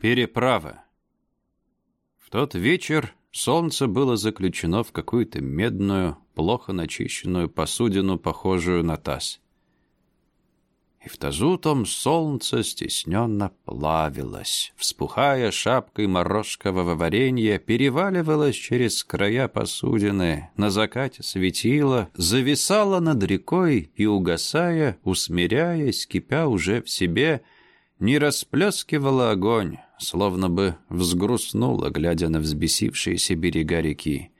Переправа. В тот вечер солнце было заключено в какую-то медную, плохо начищенную посудину, похожую на таз. И в тазу том солнце стесненно плавилось, вспухая шапкой морожкового варенья, переваливалось через края посудины, на закате светило, зависало над рекой и, угасая, усмиряясь, кипя уже в себе, не расплескивало огонь, словно бы взгрустнула, глядя на взбесившиеся берега реки.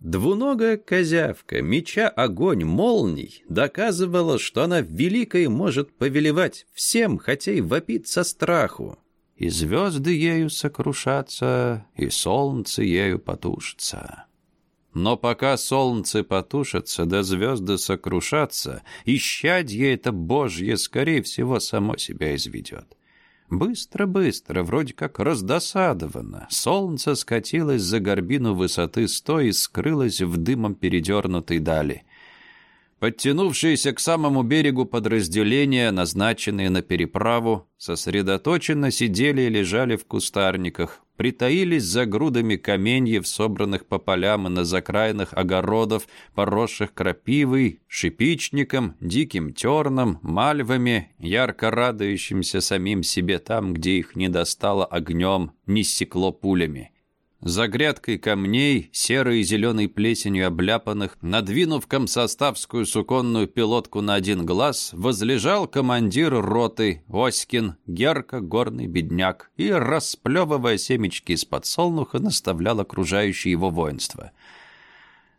Двуногая козявка, меча огонь молний, доказывала, что она великой может повелевать всем, хотя и вопит со страху. И звезды ею сокрушатся, и солнце ею потушится. Но пока солнце потушится, да звезды сокрушатся, исчадье это Божье, скорее всего, само себя изведет. Быстро-быстро, вроде как раздосадованно, солнце скатилось за горбину высоты сто и скрылось в дымом передернутой дали. Подтянувшиеся к самому берегу подразделения, назначенные на переправу, сосредоточенно сидели и лежали в кустарниках, притаились за грудами каменьев, собранных по полям и на закраинах огородов, поросших крапивой, шипичником, диким терном, мальвами, ярко радующимся самим себе там, где их не достало огнем, не стекло пулями. За грядкой камней, серой и зеленой плесенью обляпанных, надвинув комсоставскую суконную пилотку на один глаз, возлежал командир роты Оськин, Герка, горный бедняк, и, расплевывая семечки из подсолнуха, наставлял окружающее его воинство.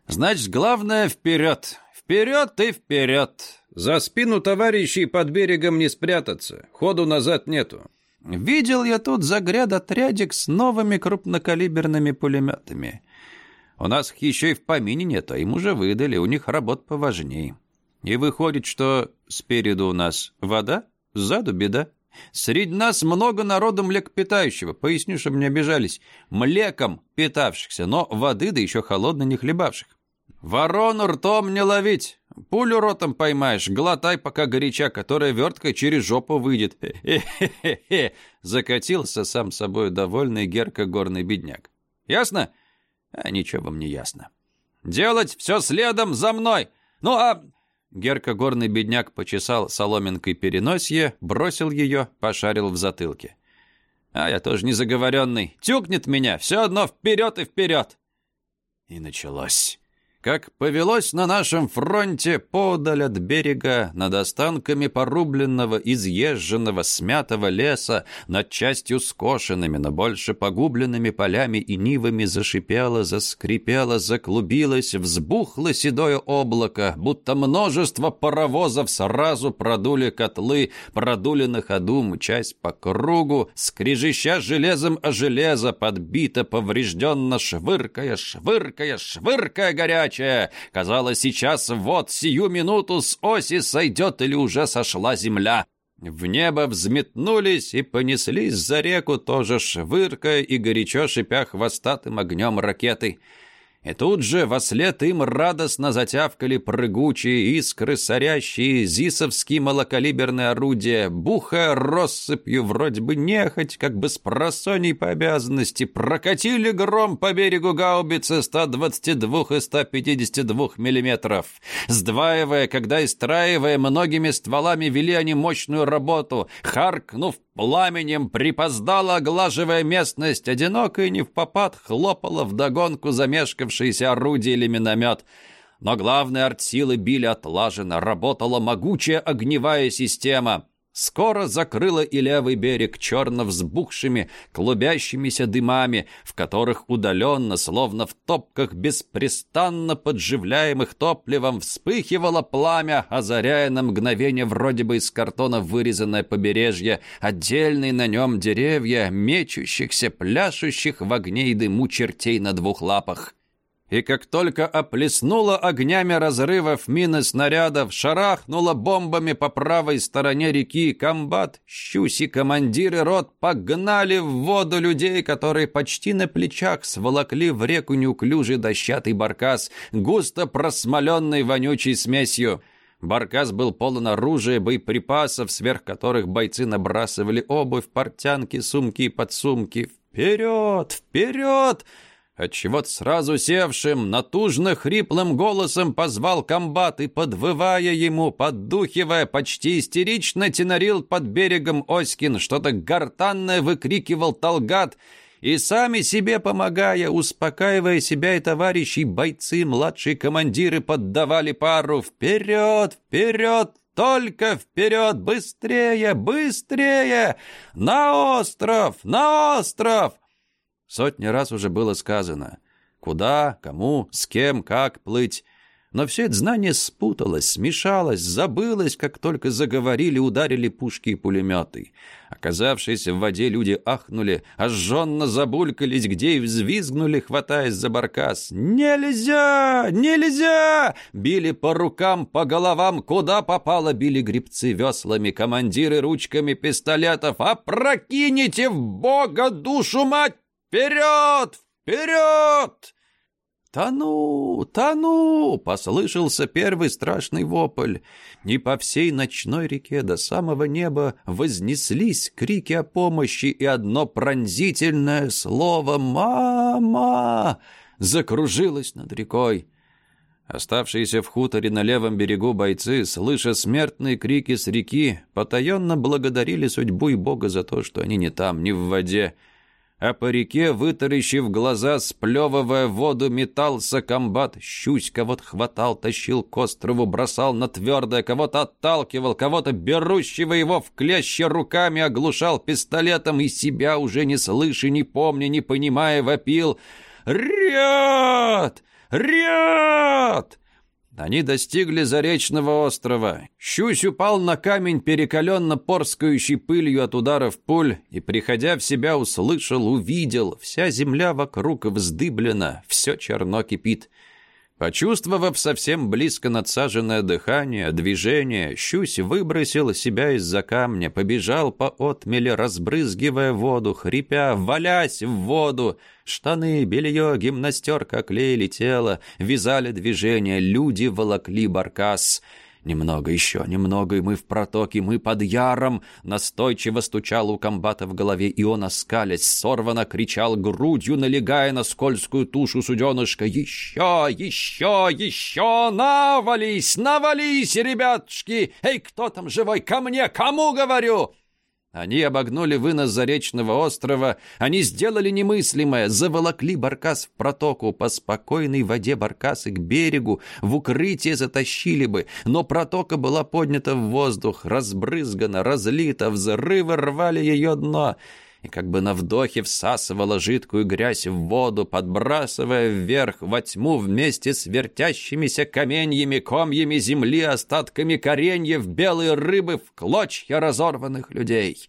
«Значит, главное — вперед! Вперед и вперед! За спину товарищей под берегом не спрятаться, ходу назад нету. Видел я тут загряд-отрядик с новыми крупнокалиберными пулеметами. У нас их еще и в помине нет, а им уже выдали, у них работ поважней. И выходит, что спереду у нас вода, сзаду беда. Среди нас много народу млекопитающего, поясню, чтобы не обижались, млеком питавшихся, но воды, да еще холодно не хлебавших. Ворону ртом не ловить, Пулю ротом поймаешь, глотай, пока горяча, которая верткой через жопу выйдет. Хе-хе-хе, закатился сам собой довольный Герка горный бедняк. Ясно? А ничего вам не ясно. Делать все следом за мной. Ну а... Герка горный бедняк почесал соломинкой переносье, бросил ее, пошарил в затылке. А я тоже не заговоренный. Тюкнет меня, все одно вперед и вперед. И началось. Как повелось на нашем фронте подаль от берега, над останками порубленного, изъезженного, смятого леса, над частью скошенными, но больше погубленными полями и нивами зашипело, заскрипело, заклубилось, взбухло седое облако, будто множество паровозов сразу продули котлы, продули на ходу, мчась по кругу, скрежеща железом о железо, подбито, поврежденно, швыркая, швыркая, швыркая горячая, горячая. Казалось, сейчас вот сию минуту с оси сойдет или уже сошла земля. В небо взметнулись и понеслись за реку, тоже швыркая и горячо шипя хвостатым огнем ракеты. И тут же во след им радостно затявкали прыгучие искры, сорящие зисовские малокалиберные орудия, бухая россыпью, вроде бы нехоть, как бы с просоней по обязанности, прокатили гром по берегу гаубицы 122 и 152 миллиметров. Сдваивая, когда истраивая, многими стволами вели они мощную работу, харкнув пламенем, припоздала, оглаживая местность, одиноко и не в попад хлопала вдогонку замешкавшись оставшиеся орудия или миномет. Но главные артсилы били отлаженно, работала могучая огневая система. Скоро закрыла и левый берег черно взбухшими, клубящимися дымами, в которых удаленно, словно в топках беспрестанно подживляемых топливом, вспыхивало пламя, озаряя на мгновение вроде бы из картона вырезанное побережье, отдельные на нем деревья, мечущихся, пляшущих в огне и дыму чертей на двух лапах и как только оплеснула огнями разрывов мины снарядов, шарахнула бомбами по правой стороне реки, комбат, щуси, командиры рот погнали в воду людей, которые почти на плечах сволокли в реку неуклюжий дощатый баркас, густо просмоленный вонючей смесью. Баркас был полон оружия, боеприпасов, сверх которых бойцы набрасывали обувь, портянки, сумки и подсумки. «Вперед! Вперед!» Отчего-то сразу севшим, натужно хриплым голосом позвал комбат и, подвывая ему, поддухивая, почти истерично тенорил под берегом Оськин, что-то гортанное выкрикивал Талгат, и сами себе помогая, успокаивая себя и товарищей, бойцы, младшие командиры поддавали пару «Вперед! Вперед! Только вперед! Быстрее! Быстрее! На остров! На остров!» Сотни раз уже было сказано. Куда, кому, с кем, как плыть. Но все это знание спуталось, смешалось, забылось, как только заговорили, ударили пушки и пулеметы. Оказавшиеся в воде люди ахнули, ожженно забулькались, где и взвизгнули, хватаясь за баркас. «Нельзя! Нельзя!» Били по рукам, по головам, куда попало, били грибцы веслами, командиры ручками пистолетов. «Опрокините в бога душу мать! «Вперед! Вперед!» «Тону! Тону!» — послышался первый страшный вопль. И по всей ночной реке до самого неба вознеслись крики о помощи, и одно пронзительное слово «Мама!» закружилось над рекой. Оставшиеся в хуторе на левом берегу бойцы, слыша смертные крики с реки, потаенно благодарили судьбу и Бога за то, что они не там, не в воде, а по реке, вытаращив глаза, сплевывая воду, метался комбат. Щусь кого-то хватал, тащил к острову, бросал на твердое, кого-то отталкивал, кого-то, берущего его в клеще руками, оглушал пистолетом и себя уже не слыша, не помня, не понимая, вопил «Ряд! Ряд!» Они достигли Заречного острова. Щусь упал на камень, перекаленно порскающий пылью от ударов пуль, и, приходя в себя, услышал, увидел. Вся земля вокруг вздыблена, все черно кипит. Почувствовав совсем близко надсаженное дыхание, движение, Щусь выбросил себя из-за камня, побежал по отмеле, разбрызгивая воду, хрипя, валясь в воду. Штаны, белье, гимнастерка клеили тело, вязали движение, люди волокли баркас — «Немного еще, немного, и мы в протоке, мы под яром!» Настойчиво стучал у комбата в голове, и он, оскалясь, сорвано кричал грудью, налегая на скользкую тушу суденышка. «Еще, еще, еще! Навались, навались, ребятушки! Эй, кто там живой? Ко мне, кому говорю?» Они обогнули вынос Заречного острова, они сделали немыслимое, заволокли Баркас в протоку, по спокойной воде Баркасы к берегу, в укрытие затащили бы, но протока была поднята в воздух, разбрызгана, разлита, взрывы рвали ее дно — и как бы на вдохе всасывала жидкую грязь в воду, подбрасывая вверх во тьму вместе с вертящимися каменьями, комьями земли, остатками кореньев, белые рыбы в клочья разорванных людей.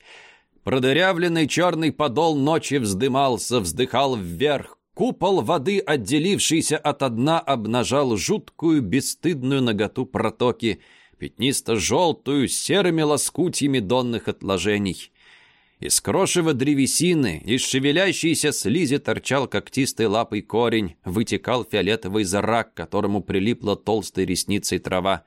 Продырявленный черный подол ночи вздымался, вздыхал вверх, Купол воды, отделившийся от дна, обнажал жуткую бесстыдную наготу протоки, пятнисто-желтую, серыми лоскутьями донных отложений. Из крошева древесины, из шевелящейся слизи торчал когтистой лапой корень, вытекал фиолетовый зарак, которому прилипла толстой ресницей трава.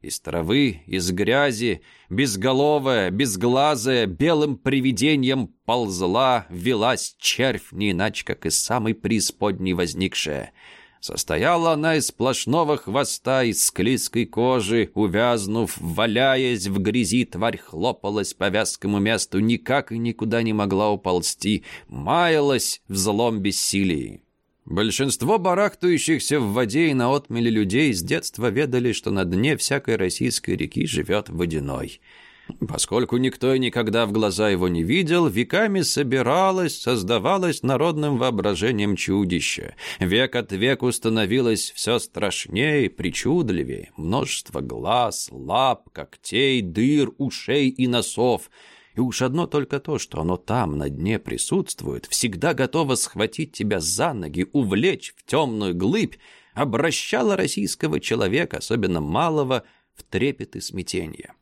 Из травы, из грязи, безголовая, безглазая, белым привидением ползла, велась червь, не иначе, как из самой преисподней возникшая — Состояла она из сплошного хвоста, из склизкой кожи, увязнув, валяясь в грязи, тварь хлопалась по вязкому месту, никак и никуда не могла уползти, маялась в злом бессилии. Большинство барахтающихся в воде и на отмеле людей с детства ведали, что на дне всякой российской реки живет водяной – Поскольку никто и никогда в глаза его не видел, веками собиралось, создавалось народным воображением чудище. Век от веку становилось все страшнее, причудливее. Множество глаз, лап, когтей, дыр, ушей и носов. И уж одно только то, что оно там, на дне присутствует, всегда готово схватить тебя за ноги, увлечь в темную глыбь, обращало российского человека, особенно малого, в трепет и смятение.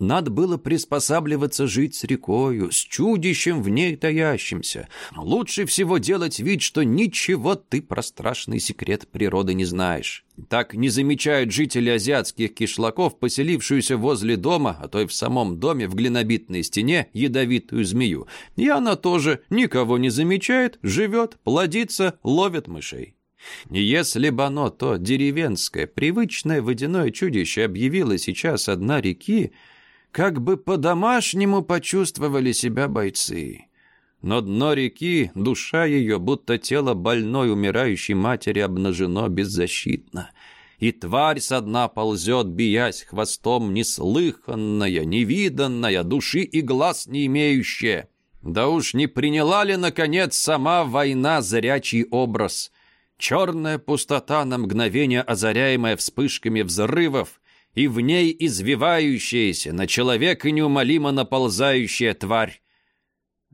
Надо было приспосабливаться жить с рекою, с чудищем в ней таящимся. Лучше всего делать вид, что ничего ты про страшный секрет природы не знаешь. Так не замечают жители азиатских кишлаков, поселившуюся возле дома, а то и в самом доме в глинобитной стене, ядовитую змею. И она тоже никого не замечает, живет, плодится, ловит мышей. Если бы оно, то деревенское, привычное водяное чудище объявило сейчас одна реки, как бы по-домашнему почувствовали себя бойцы. Но дно реки, душа ее, будто тело больной умирающей матери, обнажено беззащитно. И тварь со дна ползет, биясь хвостом, неслыханная, невиданная, души и глаз не имеющая. Да уж не приняла ли, наконец, сама война зрячий образ? Черная пустота на мгновение, озаряемая вспышками взрывов, и в ней извивающаяся, на человека неумолимо наползающая тварь.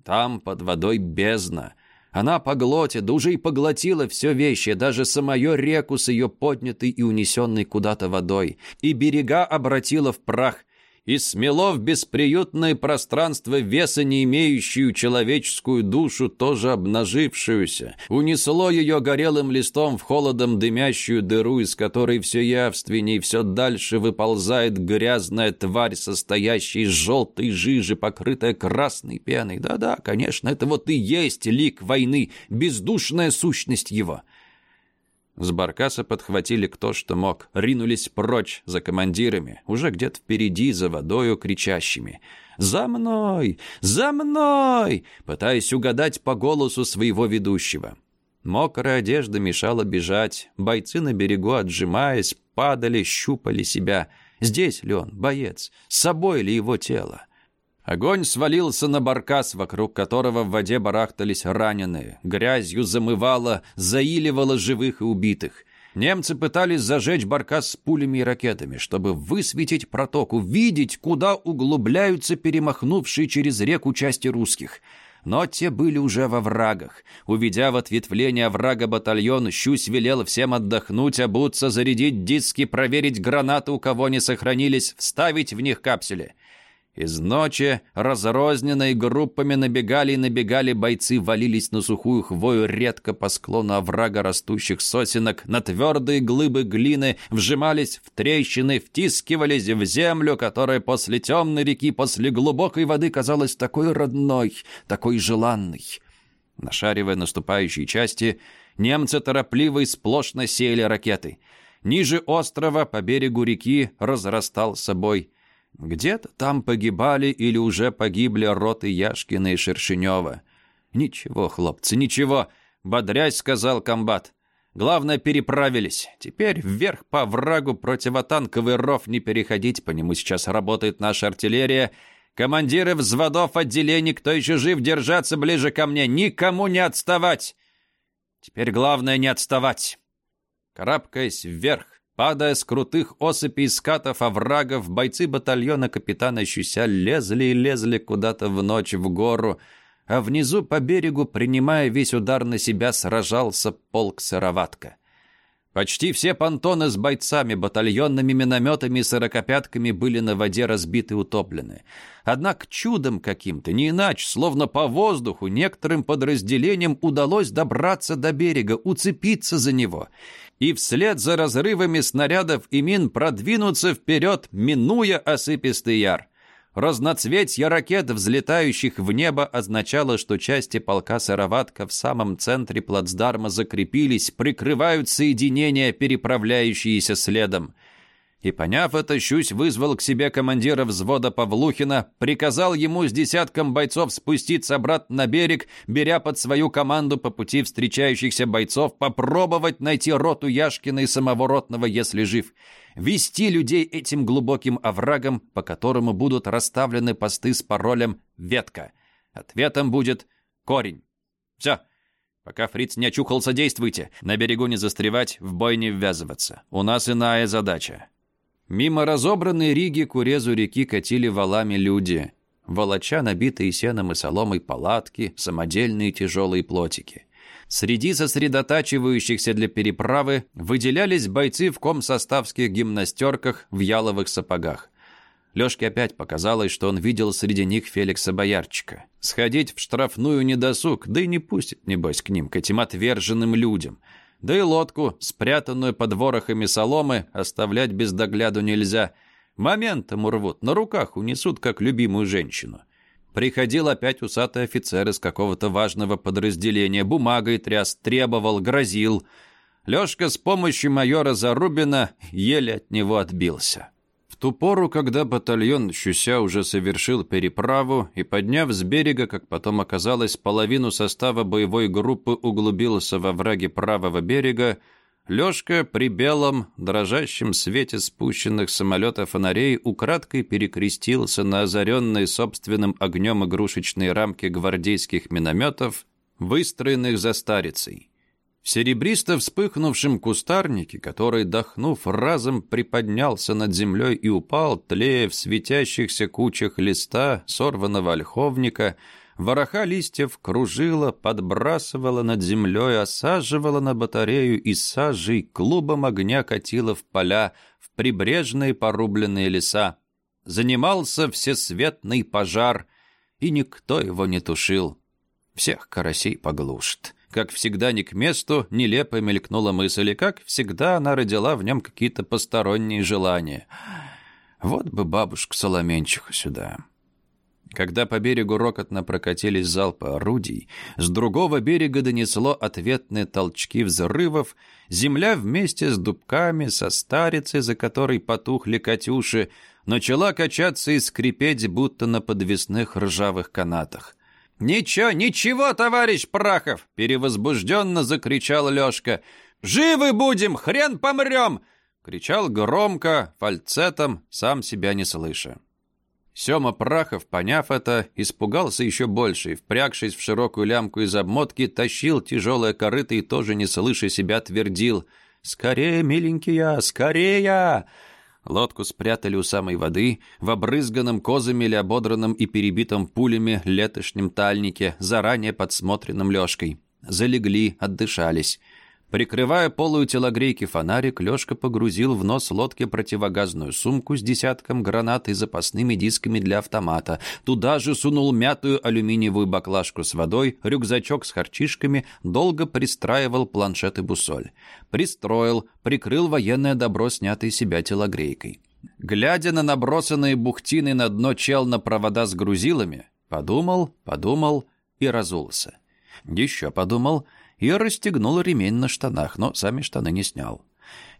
Там под водой бездна. Она поглотит, да уже и поглотила все вещи, даже самую реку с ее поднятой и унесенной куда-то водой, и берега обратила в прах, и смело в бесприютное пространство веса не имеющую человеческую душу, тоже обнажившуюся, унесло ее горелым листом в холодом дымящую дыру, из которой все явственней, все дальше выползает грязная тварь, состоящая из желтой жижи, покрытая красной пеной. Да-да, конечно, это вот и есть лик войны, бездушная сущность его. С баркаса подхватили кто что мог, ринулись прочь за командирами, уже где-то впереди за водою кричащими. «За мной! За мной!» пытаясь угадать по голосу своего ведущего. Мокрая одежда мешала бежать, бойцы на берегу, отжимаясь, падали, щупали себя. Здесь ли он, боец? С собой ли его тело? Огонь свалился на баркас, вокруг которого в воде барахтались раненые. Грязью замывало, заиливало живых и убитых. Немцы пытались зажечь баркас с пулями и ракетами, чтобы высветить протоку, видеть, куда углубляются перемахнувшие через реку части русских. Но те были уже во врагах. Увидя в ответвление врага батальон, Щусь велел всем отдохнуть, обуться, зарядить диски, проверить гранаты, у кого не сохранились, вставить в них капсули. Из ночи разрозненной группами набегали и набегали бойцы, валились на сухую хвою редко по склону оврага растущих сосенок, на твердые глыбы глины, вжимались в трещины, втискивались в землю, которая после темной реки, после глубокой воды казалась такой родной, такой желанной. Нашаривая наступающие части, немцы торопливо и сплошно сеяли ракеты. Ниже острова, по берегу реки, разрастал собой где-то там погибали или уже погибли роты Яшкина и Шершенева. «Ничего, хлопцы, ничего», — бодрясь сказал комбат. «Главное, переправились. Теперь вверх по врагу противотанковый ров не переходить, по нему сейчас работает наша артиллерия. Командиры взводов отделений, кто еще жив, держаться ближе ко мне, никому не отставать. Теперь главное не отставать». Карабкаясь вверх, Падая с крутых осыпей скатов оврагов, бойцы батальона капитана Щуся лезли и лезли куда-то в ночь в гору, а внизу по берегу, принимая весь удар на себя, сражался полк Сыроватка. Почти все понтоны с бойцами, батальонными минометами и сорокопятками были на воде разбиты и утоплены. Однако чудом каким-то, не иначе, словно по воздуху, некоторым подразделениям удалось добраться до берега, уцепиться за него и вслед за разрывами снарядов и мин продвинуться вперед, минуя осыпистый яр. Разноцветье ракет, взлетающих в небо, означало, что части полка Сыроватка в самом центре плацдарма закрепились, прикрывают соединения, переправляющиеся следом. И, поняв это, Щусь вызвал к себе командира взвода Павлухина, приказал ему с десятком бойцов спуститься обратно на берег, беря под свою команду по пути встречающихся бойцов попробовать найти роту Яшкина и самого ротного, если жив. Вести людей этим глубоким оврагом, по которому будут расставлены посты с паролем «Ветка». Ответом будет «Корень». Все. Пока фриц не очухался, действуйте. На берегу не застревать, в бой не ввязываться. У нас иная задача. Мимо разобранной риги к урезу реки катили валами люди, волоча набитые сеном и соломой палатки, самодельные тяжелые плотики. Среди сосредотачивающихся для переправы выделялись бойцы в комсоставских гимнастерках в яловых сапогах. Лёшке опять показалось, что он видел среди них Феликса Боярчика. Сходить в штрафную недосуг, да и не пустит, небось, к ним, к этим отверженным людям. Да и лодку, спрятанную под ворохами соломы, оставлять без догляду нельзя. Моментом урвут, на руках унесут, как любимую женщину. Приходил опять усатый офицер из какого-то важного подразделения, бумагой тряс, требовал, грозил. Лёшка с помощью майора Зарубина еле от него отбился ту пору, когда батальон Щуся уже совершил переправу и, подняв с берега, как потом оказалось, половину состава боевой группы углубился во враге правого берега, Лёшка при белом, дрожащем свете спущенных самолета фонарей украдкой перекрестился на озаренные собственным огнем игрушечные рамки гвардейских минометов, выстроенных за старицей. В серебристо вспыхнувшем кустарнике, который, дохнув, разом приподнялся над землей и упал, тлея в светящихся кучах листа сорванного ольховника, вороха листьев кружила, подбрасывала над землей, осаживала на батарею и сажей клубом огня катила в поля, в прибрежные порубленные леса. Занимался всесветный пожар, и никто его не тушил. Всех карасей поглушит. Как всегда, не к месту, нелепо мелькнула мысль, и как всегда она родила в нем какие-то посторонние желания. Вот бы бабушку Соломенчиху сюда. Когда по берегу рокотно прокатились залпы орудий, с другого берега донесло ответные толчки взрывов, земля вместе с дубками, со старицей, за которой потухли «Катюши», начала качаться и скрипеть, будто на подвесных ржавых канатах. «Ничего, ничего, товарищ Прахов!» — перевозбужденно закричал Лёшка. «Живы будем, хрен помрем!» — кричал громко, фальцетом, сам себя не слыша. Сёма Прахов, поняв это, испугался еще больше и, впрягшись в широкую лямку из обмотки, тащил тяжелое корыто и тоже не слыша себя твердил «Скорее, миленькие, скорее!» Лодку спрятали у самой воды, в обрызганном козами или ободранном и перебитом пулями летошнем тальнике, заранее подсмотренном Лёшкой. Залегли, отдышались. Прикрывая полую телогрейки фонарик, Лёшка погрузил в нос лодки противогазную сумку с десятком гранат и запасными дисками для автомата. Туда же сунул мятую алюминиевую баклажку с водой, рюкзачок с харчишками, долго пристраивал планшет и бусоль. Пристроил, прикрыл военное добро, снятое себя телогрейкой. Глядя на набросанные бухтины на дно чел на провода с грузилами, подумал, подумал и разулся. Еще подумал — и расстегнул ремень на штанах, но сами штаны не снял.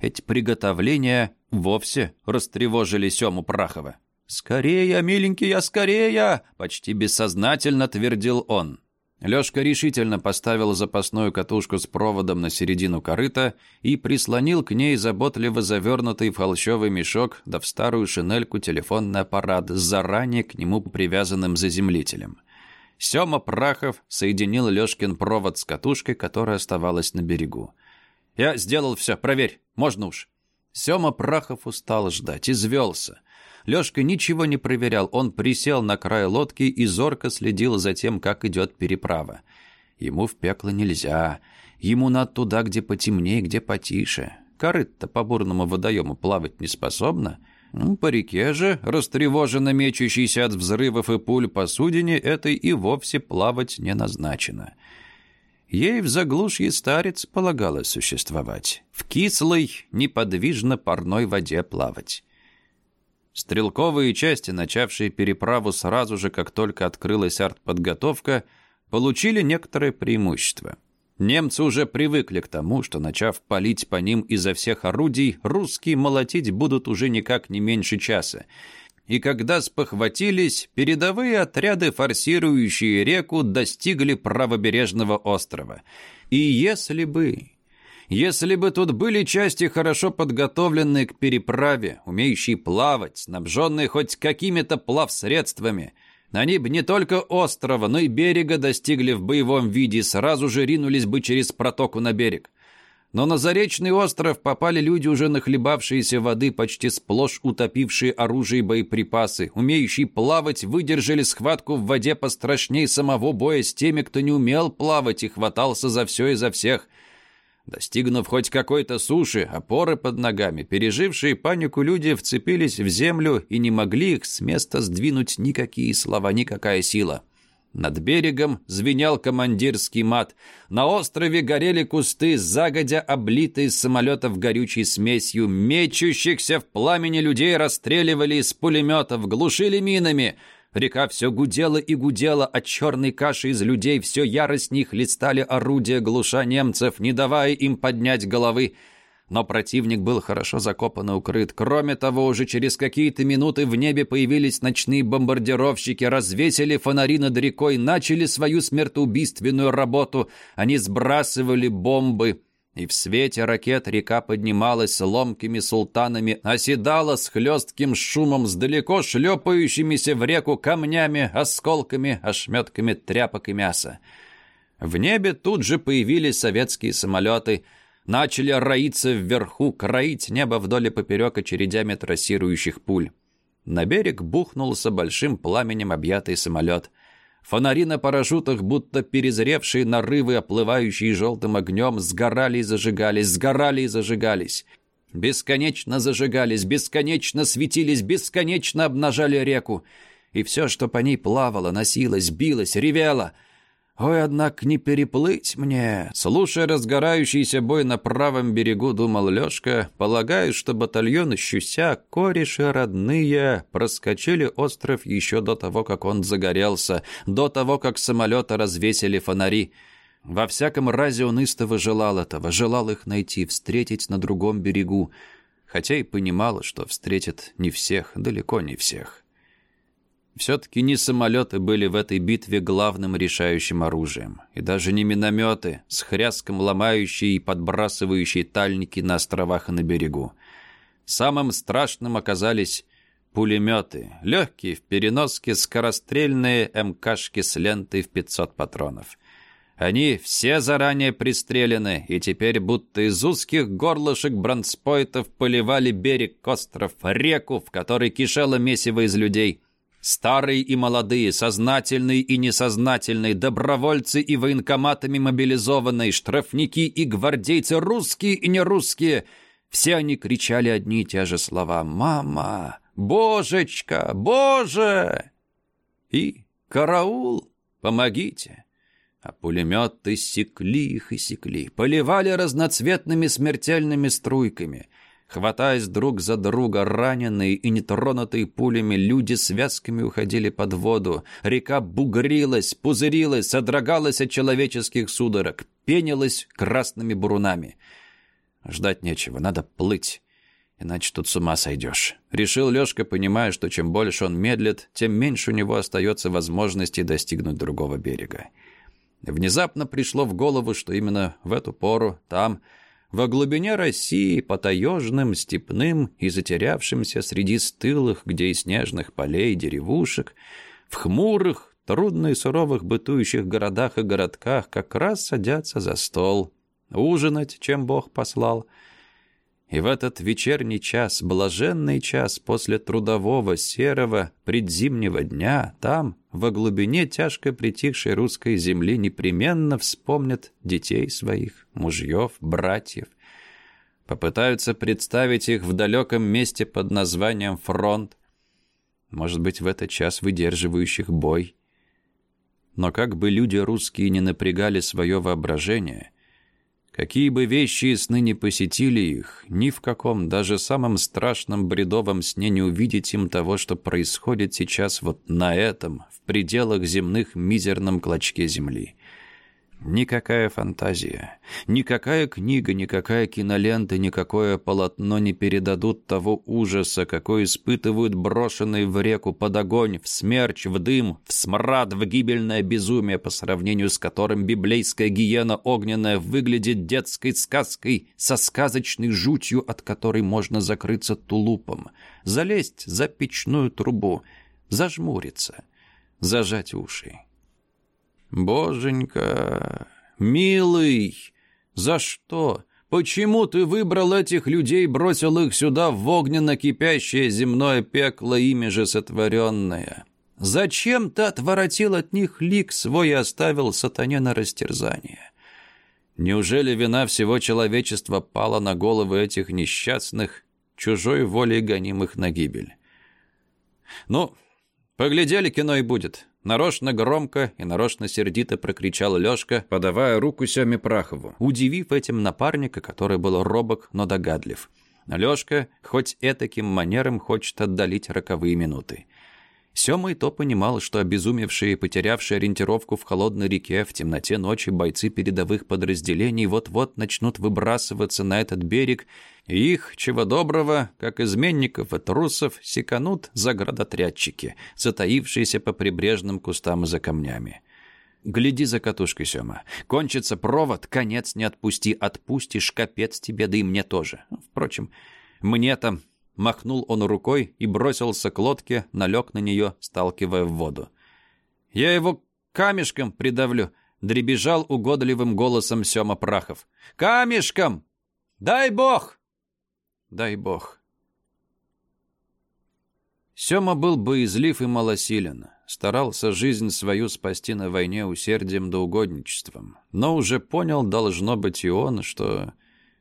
Эти приготовления вовсе растревожили Сему Прахова. «Скорее, миленький, я скорее!» — почти бессознательно твердил он. Лёшка решительно поставил запасную катушку с проводом на середину корыта и прислонил к ней заботливо завернутый в холщовый мешок да в старую шинельку телефонный аппарат с заранее к нему привязанным заземлителем. Сёма Прахов соединил Лёшкин провод с катушкой, которая оставалась на берегу. «Я сделал все, проверь, можно уж». Сёма Прахов устал ждать, извелся. Лёшка ничего не проверял, он присел на край лодки и зорко следил за тем, как идет переправа. Ему в пекло нельзя, ему надо туда, где потемнее, где потише. Корыт-то по бурному водоему плавать не способна. Ну, по реке же, растревоженно мечущейся от взрывов и пуль посудине, этой и вовсе плавать не назначено. Ей в заглушье старец полагалось существовать. В кислой, неподвижно парной воде плавать. Стрелковые части, начавшие переправу сразу же, как только открылась артподготовка, получили некоторое преимущество – Немцы уже привыкли к тому, что, начав палить по ним изо всех орудий, русские молотить будут уже никак не меньше часа. И когда спохватились, передовые отряды, форсирующие реку, достигли правобережного острова. И если бы... Если бы тут были части, хорошо подготовленные к переправе, умеющие плавать, снабженные хоть какими-то плавсредствами – они бы не только острова, но и берега достигли в боевом виде сразу же ринулись бы через протоку на берег. Но на Заречный остров попали люди, уже нахлебавшиеся воды, почти сплошь утопившие оружие и боеприпасы, умеющие плавать, выдержали схватку в воде пострашней самого боя с теми, кто не умел плавать и хватался за все и за всех – Достигнув хоть какой-то суши, опоры под ногами, пережившие панику люди вцепились в землю и не могли их с места сдвинуть никакие слова, никакая сила. Над берегом звенел командирский мат. На острове горели кусты, загодя облитые из самолетов горючей смесью. Мечущихся в пламени людей расстреливали из пулеметов, глушили минами. Река все гудела и гудела, от черной каши из людей все яростней хлестали орудия, глуша немцев, не давая им поднять головы. Но противник был хорошо закопан и укрыт. Кроме того, уже через какие-то минуты в небе появились ночные бомбардировщики, развесили фонари над рекой, начали свою смертоубийственную работу. Они сбрасывали бомбы. И в свете ракет река поднималась ломкими султанами, оседала с хлестким шумом, с далеко шлепающимися в реку камнями, осколками, ошметками тряпок и мяса. В небе тут же появились советские самолеты — начали роиться вверху, кроить небо вдоль и поперек очередями трассирующих пуль. На берег бухнулся большим пламенем объятый самолет. Фонари на парашютах, будто перезревшие нарывы, оплывающие желтым огнем, сгорали и зажигались, сгорали и зажигались. Бесконечно зажигались, бесконечно светились, бесконечно обнажали реку. И все, что по ней плавало, носилось, билось, ревело — Ой, однако не переплыть мне. Слушая разгорающийся бой на правом берегу, думал Лёшка, полагаю, что батальон Щуся, кореши родные, проскочили остров еще до того, как он загорелся, до того, как самолеты развесили фонари. Во всяком разе он истово желал этого, желал их найти, встретить на другом берегу, хотя и понимал, что встретит не всех, далеко не всех. Все-таки не самолеты были в этой битве главным решающим оружием. И даже не минометы, с хряском ломающие и подбрасывающие тальники на островах и на берегу. Самым страшным оказались пулеметы, легкие в переноске скорострельные МКшки с лентой в 500 патронов. Они все заранее пристрелены, и теперь будто из узких горлышек бронспойтов поливали берег остров, реку, в которой кишело месиво из людей – Старые и молодые, сознательные и несознательные, добровольцы и военкоматами мобилизованные, штрафники и гвардейцы, русские и нерусские. Все они кричали одни и те же слова «Мама! Божечка! Боже!» И «Караул! Помогите!» А пулеметы секли их и секли, поливали разноцветными смертельными струйками — Хватаясь друг за друга, раненые и нетронутые пулями, люди связками уходили под воду. Река бугрилась, пузырилась, содрогалась от человеческих судорог, пенилась красными бурунами. Ждать нечего, надо плыть, иначе тут с ума сойдешь. Решил Лёшка, понимая, что чем больше он медлит, тем меньше у него остается возможности достигнуть другого берега. Внезапно пришло в голову, что именно в эту пору, там, во глубине России, по таежным, степным и затерявшимся среди стылых, где и снежных полей, деревушек, в хмурых, трудно и суровых бытующих городах и городках как раз садятся за стол, ужинать, чем Бог послал — и в этот вечерний час, блаженный час после трудового, серого, предзимнего дня, там, во глубине тяжко притихшей русской земли, непременно вспомнят детей своих, мужьев, братьев. Попытаются представить их в далеком месте под названием «фронт». Может быть, в этот час выдерживающих бой. Но как бы люди русские не напрягали свое воображение — Какие бы вещи и сны не посетили их, ни в каком, даже самом страшном бредовом сне не увидеть им того, что происходит сейчас вот на этом, в пределах земных мизерном клочке земли. Никакая фантазия, никакая книга, никакая кинолента, никакое полотно не передадут того ужаса, какой испытывают брошенные в реку под огонь, в смерч, в дым, в смрад, в гибельное безумие, по сравнению с которым библейская гиена огненная выглядит детской сказкой со сказочной жутью, от которой можно закрыться тулупом, залезть за печную трубу, зажмуриться, зажать уши. «Боженька, милый, за что? Почему ты выбрал этих людей, бросил их сюда в огненно-кипящее земное пекло, ими же сотворенное? Зачем ты отворотил от них лик свой и оставил сатане на растерзание?» Неужели вина всего человечества пала на головы этих несчастных, чужой волей гонимых на гибель? Ну, поглядели кино и будет. Нарочно громко и нарочно сердито прокричал Лёшка, подавая руку Сёме Прахову, удивив этим напарника, который был робок, но догадлив. Лёшка хоть этаким манером хочет отдалить роковые минуты. Сёма и то понимал, что обезумевшие и потерявшие ориентировку в холодной реке в темноте ночи бойцы передовых подразделений вот-вот начнут выбрасываться на этот берег, и их, чего доброго, как изменников и трусов, секанут заградотрядчики, затаившиеся по прибрежным кустам и за камнями. Гляди за катушкой, Сёма. Кончится провод, конец не отпусти. Отпустишь, капец тебе, да и мне тоже. Впрочем, мне-то Махнул он рукой и бросился к лодке, налег на нее, сталкивая в воду. «Я его камешком придавлю», — дребежал угодливым голосом Сема Прахов. «Камешком! Дай бог!» «Дай бог!» Сема был боязлив и малосилен. Старался жизнь свою спасти на войне усердием да угодничеством. Но уже понял, должно быть и он, что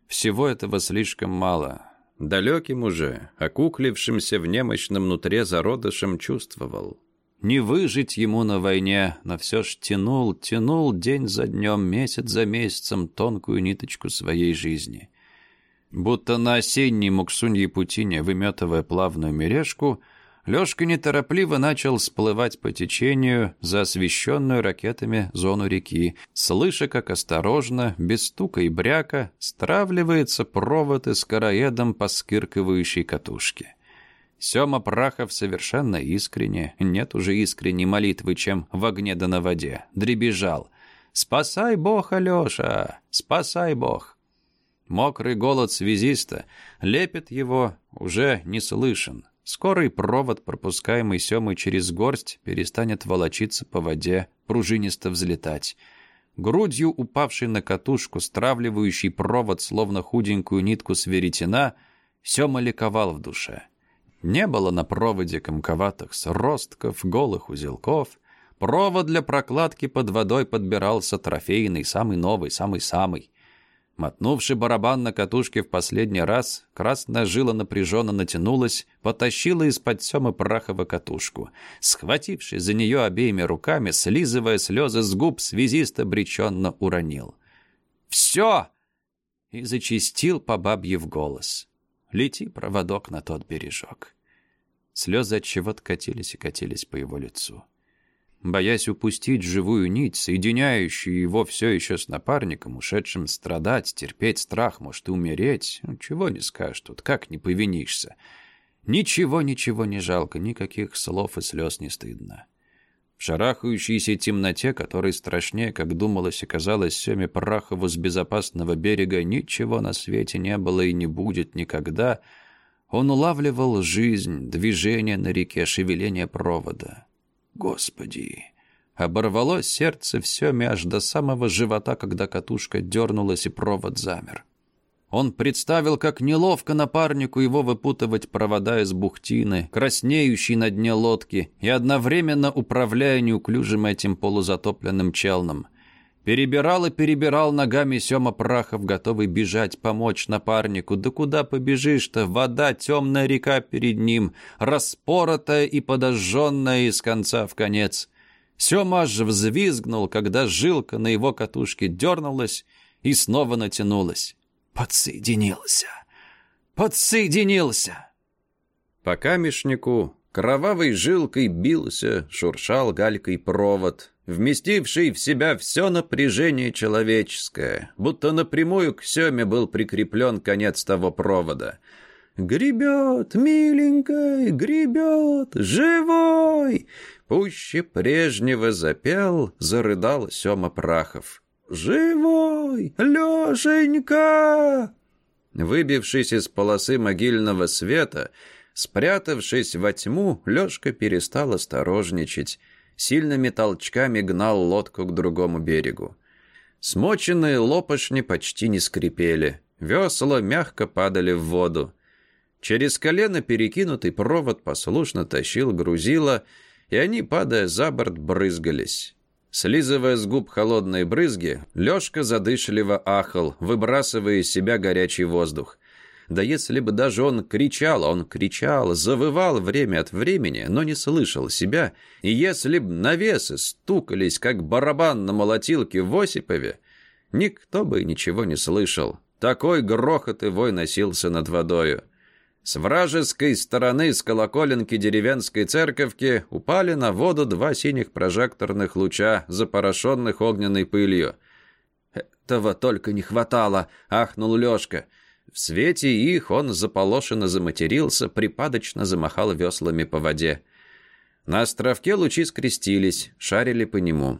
всего этого слишком мало. Далеким уже, окуклившимся в немощном нутре зародышем чувствовал. Не выжить ему на войне, но все ж тянул, тянул день за днем, месяц за месяцем тонкую ниточку своей жизни. Будто на осенней муксуньей путине, выметывая плавную мережку, Лёшка неторопливо начал сплывать по течению за освещенную ракетами зону реки, слыша, как осторожно, без стука и бряка, стравливается провод из короедом по скиркивающей катушке. Сёма Прахов совершенно искренне, нет уже искренней молитвы, чем в огне да на воде, дребежал. «Спасай Бог, Алёша! Спасай Бог!» Мокрый голод связиста, лепет его, уже не слышен. Скорый провод, пропускаемый Семой через горсть, перестанет волочиться по воде, пружинисто взлетать. Грудью упавший на катушку, стравливающий провод, словно худенькую нитку с веретена, Сема ликовал в душе. Не было на проводе комковатых сростков, голых узелков. Провод для прокладки под водой подбирался трофейный, самый новый, самый-самый. Мотнувший барабан на катушке в последний раз, красная жила напряженно натянулась, потащила из-под Семы Прахова катушку. Схватившись за нее обеими руками, слизывая слезы с губ, связист обреченно уронил. «Все!» и зачистил по бабье в голос. «Лети, проводок, на тот бережок». Слезы от чего-то катились и катились по его лицу боясь упустить живую нить, соединяющую его все еще с напарником, ушедшим страдать, терпеть страх, может и умереть. Ну, чего не скажешь тут, как не повинишься. Ничего, ничего не жалко, никаких слов и слез не стыдно. В шарахающейся темноте, которой страшнее, как думалось и казалось Семе Прахову с безопасного берега, ничего на свете не было и не будет никогда, он улавливал жизнь, движение на реке, шевеление провода. Господи! Оборвалось сердце все аж до самого живота, когда катушка дернулась и провод замер. Он представил, как неловко напарнику его выпутывать провода из бухтины, краснеющей на дне лодки, и одновременно управляя неуклюжим этим полузатопленным челном. Перебирал и перебирал ногами Сема Прахов, готовый бежать, помочь напарнику. Да куда побежишь-то? Вода, темная река перед ним, распоротая и подожженная из конца в конец. Сема аж взвизгнул, когда жилка на его катушке дернулась и снова натянулась. «Подсоединился! Подсоединился!» По камешнику кровавой жилкой бился, шуршал галькой провод, вместивший в себя все напряжение человеческое, будто напрямую к Семе был прикреплен конец того провода. «Гребет, миленькой, гребет, живой!» Пуще прежнего запел, зарыдал Сема Прахов. «Живой! Лешенька!» Выбившись из полосы могильного света, спрятавшись во тьму, Лешка перестал осторожничать сильными толчками гнал лодку к другому берегу. Смоченные лопашни почти не скрипели, весла мягко падали в воду. Через колено перекинутый провод послушно тащил грузило, и они, падая за борт, брызгались. Слизывая с губ холодные брызги, Лёшка задышливо ахал, выбрасывая из себя горячий воздух. Да если бы даже он кричал, он кричал, завывал время от времени, но не слышал себя, и если б навесы стукались, как барабан на молотилке в Осипове, никто бы ничего не слышал. Такой грохот и вой носился над водою. С вражеской стороны с колоколенки деревенской церковки упали на воду два синих прожекторных луча, запорошенных огненной пылью. «Этого только не хватало!» — ахнул Лёшка. В свете их он заполошенно заматерился, припадочно замахал веслами по воде. На островке лучи скрестились, шарили по нему.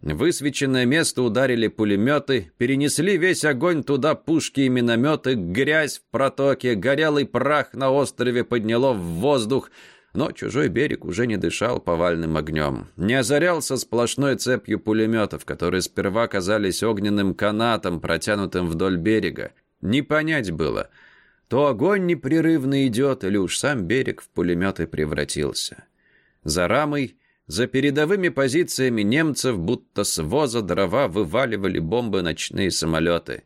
Высвеченное место ударили пулеметы, перенесли весь огонь туда пушки и минометы, грязь в протоке, горелый прах на острове подняло в воздух, но чужой берег уже не дышал повальным огнем. Не озарялся сплошной цепью пулеметов, которые сперва казались огненным канатом, протянутым вдоль берега. Не понять было, то огонь непрерывно идет, или уж сам берег в пулеметы превратился. За рамой за передовыми позициями немцев будто с воза дрова вываливали бомбы ночные самолеты.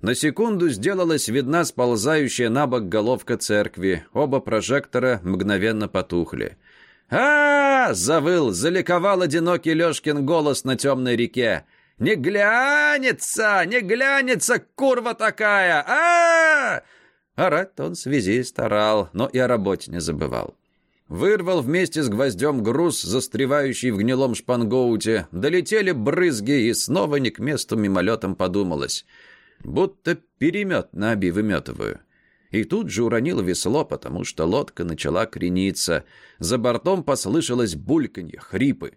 На секунду сделалась видна сползающая на бок головка церкви. Оба прожектора мгновенно потухли. а, -а, -а завыл, заликовал одинокий Лёшкин голос на темной реке. «Не глянется! Не глянется, курва такая! а, -а, -а Орать он связи старал, но и о работе не забывал. Вырвал вместе с гвоздем груз, застревающий в гнилом шпангоуте. Долетели брызги, и снова не к месту мимолетом подумалось. Будто перемет на оби выметываю. И тут же уронил весло, потому что лодка начала крениться. За бортом послышалось бульканье, хрипы.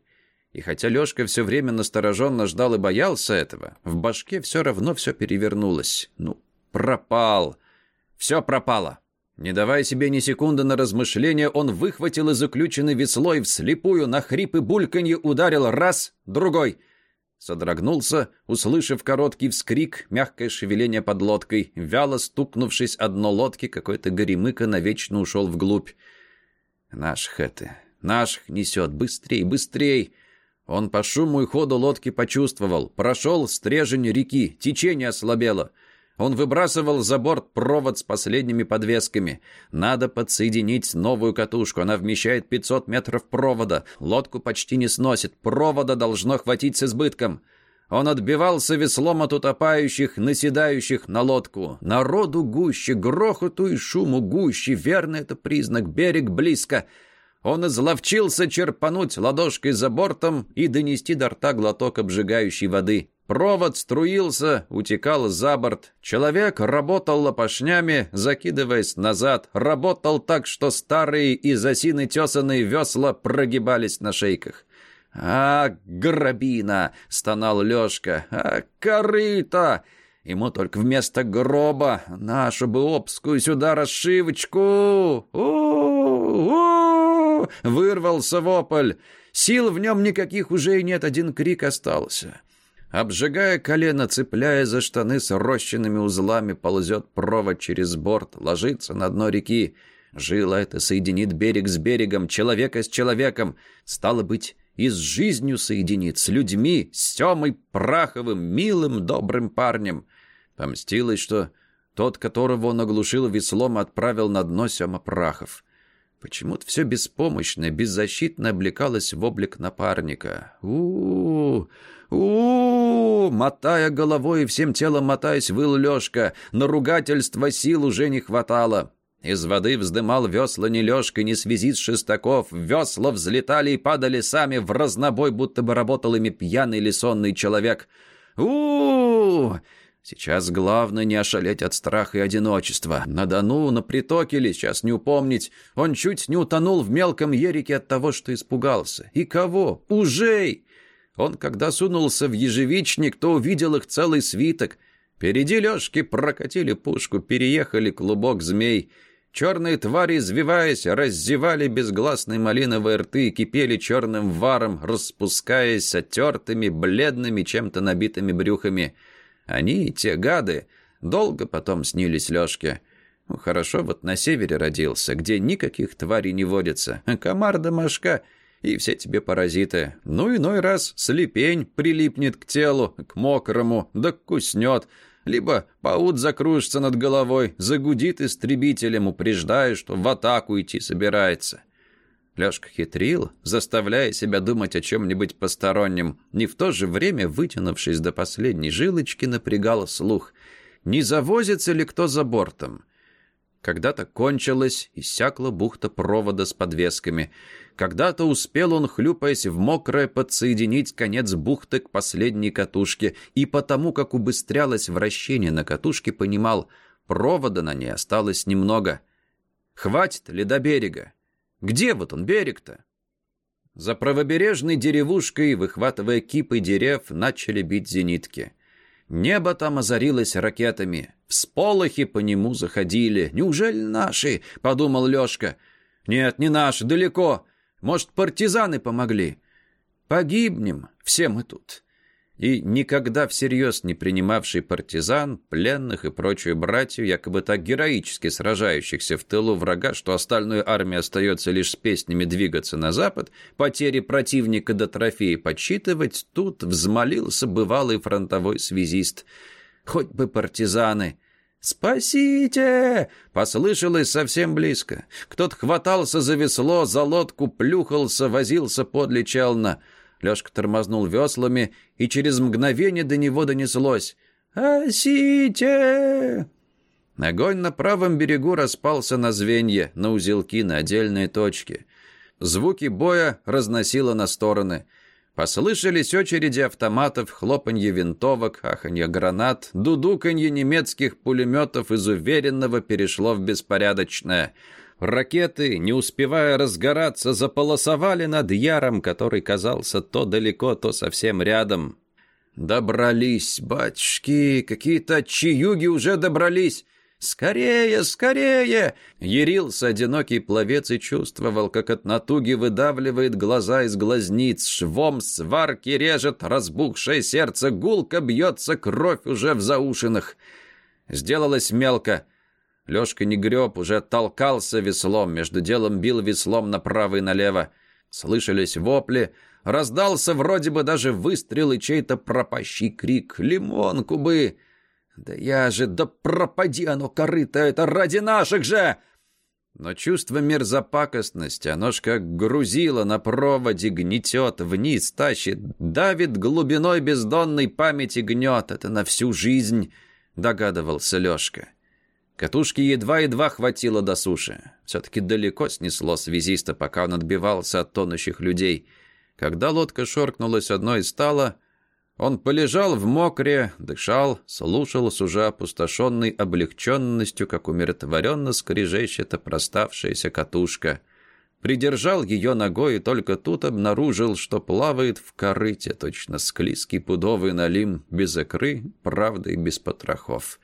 И хотя Лёшка все время настороженно ждал и боялся этого, в башке все равно все перевернулось. Ну, пропал. Все пропало. Не давая себе ни секунды на размышление, он выхватил из заключенной весло и вслепую на хрип и бульканье ударил раз, другой. Содрогнулся, услышав короткий вскрик, мягкое шевеление под лодкой. Вяло стукнувшись о дно лодки, какой-то горемыка навечно ушел вглубь. «Наших это... Наших несет! Быстрей, быстрей!» Он по шуму и ходу лодки почувствовал. Прошел стрежень реки, течение ослабело. Он выбрасывал за борт провод с последними подвесками. Надо подсоединить новую катушку. Она вмещает 500 метров провода. Лодку почти не сносит. Провода должно хватить с избытком. Он отбивался веслом от утопающих, наседающих на лодку. Народу гуще, грохоту и шуму гуще. Верно это признак. Берег близко. Он изловчился черпануть ладошкой за бортом и донести до рта глоток обжигающей воды. Провод струился, утекал за борт. Человек работал лопашнями, закидываясь назад. Работал так, что старые и засины тесанные весла прогибались на шейках. «А, грабина!» — стонал Лёшка. «А, корыто!» Ему только вместо гроба нашу бы обскую сюда расшивочку. У-у-у! Вырвался вопль. Сил в нем никаких уже и нет, один крик остался. Обжигая колено, цепляя за штаны с рощенными узлами, ползет провод через борт, ложится на дно реки. Жила это соединит берег с берегом, человека с человеком. Стало быть, и с жизнью соединит, с людьми, с Семой Праховым, милым, добрым парнем. Помстилось, что тот, которого он оглушил веслом, отправил на дно Сема Прахов. Почему-то все беспомощное, беззащитно облекалось в облик напарника. у у, -у, -у, Мотая головой и всем телом мотаясь, выл Лёшка. На ругательство сил уже не хватало. Из воды вздымал весла ни Лёшка, ни связист Шестаков. Весла взлетали и падали сами в разнобой, будто бы работал ими пьяный или сонный человек. у у, -у Сейчас главное не ошалеть от страха и одиночества. На Дону, на притоке ли, сейчас не упомнить. Он чуть не утонул в мелком ерике от того, что испугался. И кого? Ужей! Он, когда сунулся в ежевичник, то увидел их целый свиток. Впереди Лёшки прокатили пушку, переехали клубок змей. Черные твари, извиваясь, раззевали безгласные малиновые рты и кипели черным варом, распускаясь отертыми, бледными, чем-то набитыми брюхами. Они, те гады, долго потом снились Лёшке. Ну, хорошо вот на севере родился, где никаких тварей не водится. Комар да мошка. и все тебе паразиты. Ну, иной раз слепень прилипнет к телу, к мокрому, да куснет, либо паут закружится над головой, загудит истребителем, упреждая, что в атаку идти собирается. Лёшка хитрил, заставляя себя думать о чем-нибудь постороннем, не в то же время, вытянувшись до последней жилочки, напрягал слух. Не завозится ли кто за бортом? Когда-то кончилась, иссякла бухта провода с подвесками. Когда-то успел он, хлюпаясь в мокрое, подсоединить конец бухты к последней катушке, и потому, как убыстрялось вращение на катушке, понимал, провода на ней осталось немного. Хватит ли до берега? Где вот он, берег-то? За правобережной деревушкой, выхватывая кипы дерев, начали бить зенитки. Небо там озарилось ракетами. Всполохи по нему заходили. «Неужели наши?» — подумал Лёшка. «Нет, не наши, далеко. Может, партизаны помогли?» «Погибнем все мы тут и никогда всерьез не принимавший партизан, пленных и прочую братью, якобы так героически сражающихся в тылу врага, что остальной армии остается лишь с песнями двигаться на запад, потери противника до трофеи подсчитывать, тут взмолился бывалый фронтовой связист. Хоть бы партизаны. «Спасите!» — послышалось совсем близко. Кто-то хватался за весло, за лодку, плюхался, возился подле челна — Лёшка тормознул веслами, и через мгновение до него донеслось «Осите!». Огонь на правом берегу распался на звенья, на узелки, на отдельные точки. Звуки боя разносило на стороны. Послышались очереди автоматов, хлопанье винтовок, аханье гранат, дудуканье немецких пулеметов из уверенного перешло в беспорядочное – Ракеты, не успевая разгораться, заполосовали над Яром, который казался то далеко, то совсем рядом. «Добрались, батюшки! Какие-то чаюги уже добрались!» «Скорее, скорее!» Ярился одинокий пловец и чувствовал, как от натуги выдавливает глаза из глазниц, швом сварки режет разбухшее сердце, гулко бьется кровь уже в заушинах. Сделалось мелко — Лёшка не греб, уже толкался веслом, между делом бил веслом направо и налево. Слышались вопли, раздался вроде бы даже выстрел и чей-то пропащий крик «Лимонку бы!» «Да я же, да пропади оно, корыто, это ради наших же!» Но чувство мерзопакостности, оно ж как грузило на проводе, гнетет, вниз тащит, давит глубиной бездонной памяти гнет. Это на всю жизнь, догадывался Лёшка. Катушки едва-едва хватило до суши. Все-таки далеко снесло связиста, пока он отбивался от тонущих людей. Когда лодка шоркнулась одной из стала, он полежал в мокре, дышал, слушал с уже опустошенной облегченностью, как умиротворенно скрежещет проставшаяся катушка. Придержал ее ногой и только тут обнаружил, что плавает в корыте, точно склизкий пудовый налим, без икры, правда и без потрохов.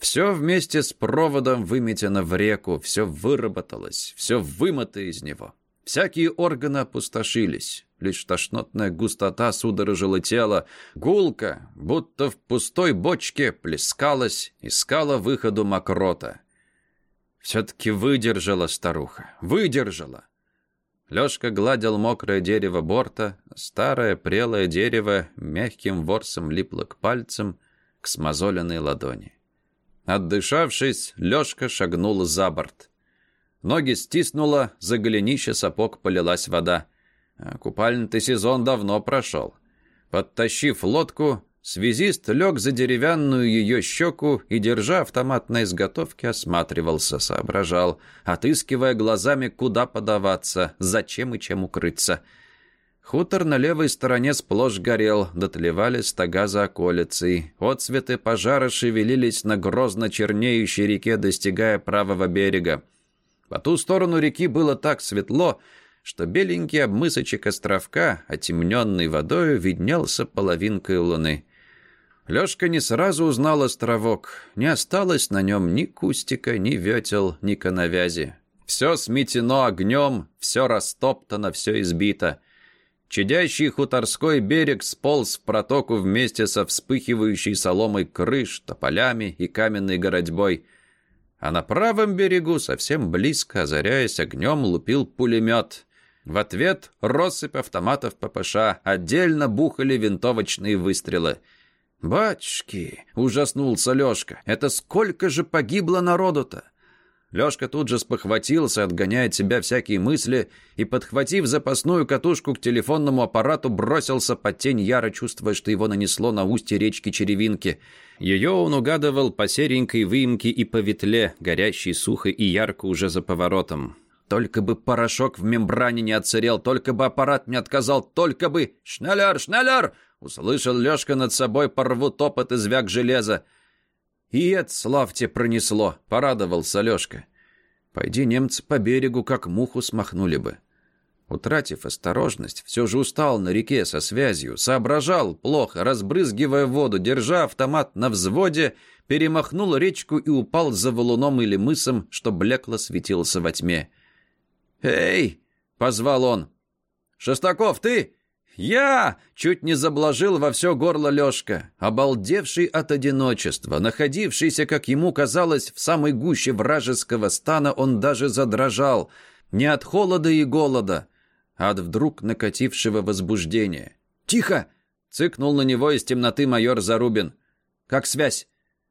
Все вместе с проводом выметено в реку, все выработалось, все вымыто из него. Всякие органы опустошились, лишь тошнотная густота судорожила тело. Гулка, будто в пустой бочке, плескалась, искала выходу мокрота. Все-таки выдержала старуха, выдержала. Лёшка гладил мокрое дерево борта, старое прелое дерево мягким ворсом липло к пальцам, к смазоленной ладони. Отдышавшись, Лёшка шагнул за борт. Ноги стиснуло, за голенище сапог полилась вода. А купальный сезон давно прошел. Подтащив лодку, связист лег за деревянную ее щеку и, держа автомат на изготовке, осматривался, соображал, отыскивая глазами, куда подаваться, зачем и чем укрыться — Хутор на левой стороне сплошь горел, дотлевали стога за околицей. Отцветы пожара шевелились на грозно чернеющей реке, достигая правого берега. По ту сторону реки было так светло, что беленький обмысочек островка, отемненный водою, виднелся половинкой луны. Лёшка не сразу узнал островок. Не осталось на нем ни кустика, ни ветел, ни коновязи. Все сметено огнем, все растоптано, все избито. Чадящий хуторской берег сполз в протоку вместе со вспыхивающей соломой крыш, тополями и каменной городьбой. А на правом берегу, совсем близко, озаряясь огнем, лупил пулемет. В ответ россыпь автоматов ППШ, отдельно бухали винтовочные выстрелы. «Батюшки!» — ужаснулся Лёшка. «Это сколько же погибло народу-то!» Лёшка тут же спохватился, отгоняя от себя всякие мысли, и, подхватив запасную катушку к телефонному аппарату, бросился под тень Яра, чувствуя, что его нанесло на устье речки Черевинки. Ее он угадывал по серенькой выемке и по ветле, горящей сухо и ярко уже за поворотом. Только бы порошок в мембране не отсырел, только бы аппарат не отказал, только бы... «Шнеллер! Шнеллер!» — услышал Лёшка над собой порву топот и звяк железа. «И это, славьте, пронесло!» — порадовался Лёшка. «Пойди немцы по берегу, как муху смахнули бы». Утратив осторожность, все же устал на реке со связью, соображал плохо, разбрызгивая воду, держа автомат на взводе, перемахнул речку и упал за валуном или мысом, что блекло светился во тьме. «Эй!» — позвал он. «Шестаков, ты?» «Я!» — чуть не заблажил во все горло Лешка, обалдевший от одиночества, находившийся, как ему казалось, в самой гуще вражеского стана, он даже задрожал. Не от холода и голода, а от вдруг накатившего возбуждения. «Тихо!» — цыкнул на него из темноты майор Зарубин. «Как связь?»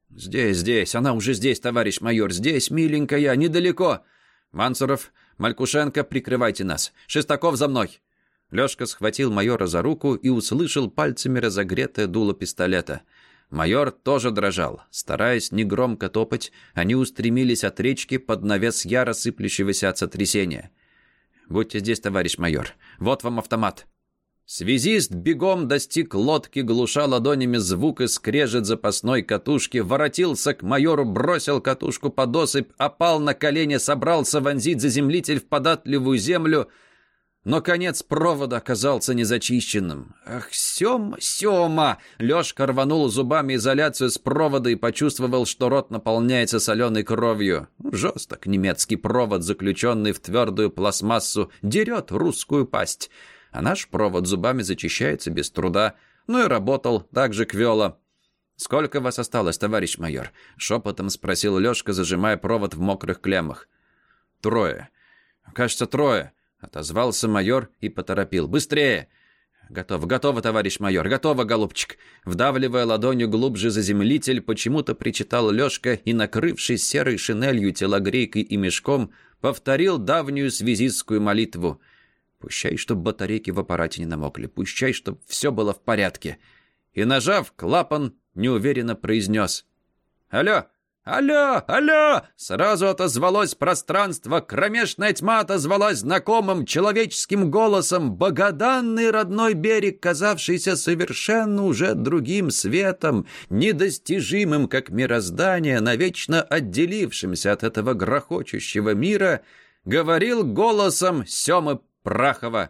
«Здесь, здесь, она уже здесь, товарищ майор, здесь, миленькая, недалеко!» «Мансуров, Малькушенко, прикрывайте нас! Шестаков за мной!» Лёшка схватил майора за руку и услышал пальцами разогретое дуло пистолета. Майор тоже дрожал. Стараясь негромко топать, они устремились от речки под навес яро сыплющегося от сотрясения. «Будьте здесь, товарищ майор. Вот вам автомат». Связист бегом достиг лодки, глуша ладонями звук и скрежет запасной катушки, воротился к майору, бросил катушку под осыпь, опал на колени, собрался вонзить заземлитель в податливую землю — но конец провода оказался незачищенным. «Ах, Сёма, Сёма!» Лёшка рванул зубами изоляцию с провода и почувствовал, что рот наполняется соленой кровью. Жесток немецкий провод, заключенный в твердую пластмассу, дерет русскую пасть. А наш провод зубами зачищается без труда. Ну и работал так же квело. «Сколько вас осталось, товарищ майор?» — шепотом спросил Лёшка, зажимая провод в мокрых клеммах. «Трое. Кажется, трое». Отозвался майор и поторопил. «Быстрее!» «Готово, готово, товарищ майор, готово, голубчик!» Вдавливая ладонью глубже заземлитель, почему-то причитал Лёшка и, накрывшись серой шинелью, телогрейкой и мешком, повторил давнюю связистскую молитву. «Пущай, чтоб батарейки в аппарате не намокли, пущай, чтоб все было в порядке!» И, нажав клапан, неуверенно произнес. «Алло, «Алло! Алло!» Сразу отозвалось пространство, кромешная тьма отозвалась знакомым человеческим голосом, богоданный родной берег, казавшийся совершенно уже другим светом, недостижимым, как мироздание, навечно отделившимся от этого грохочущего мира, говорил голосом Семы Прахова.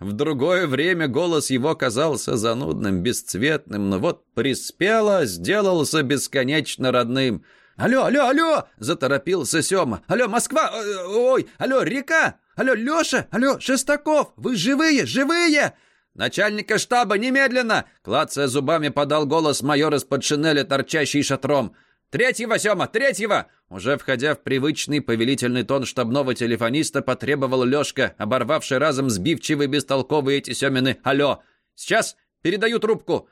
В другое время голос его казался занудным, бесцветным, но вот приспело, сделался бесконечно родным — «Алло, алло, алло!» — заторопился Сёма. «Алло, Москва! Э, ой, алло, река! Алло, Лёша! Алло, Шестаков! Вы живые, живые!» «Начальника штаба, немедленно!» Клацая зубами, подал голос майор из-под шинели, торчащий шатром. «Третьего, Сёма, третьего!» Уже входя в привычный повелительный тон штабного телефониста, потребовал Лёшка, оборвавший разом сбивчивые бестолковые эти Сёмины. «Алло! Сейчас! Передаю трубку!»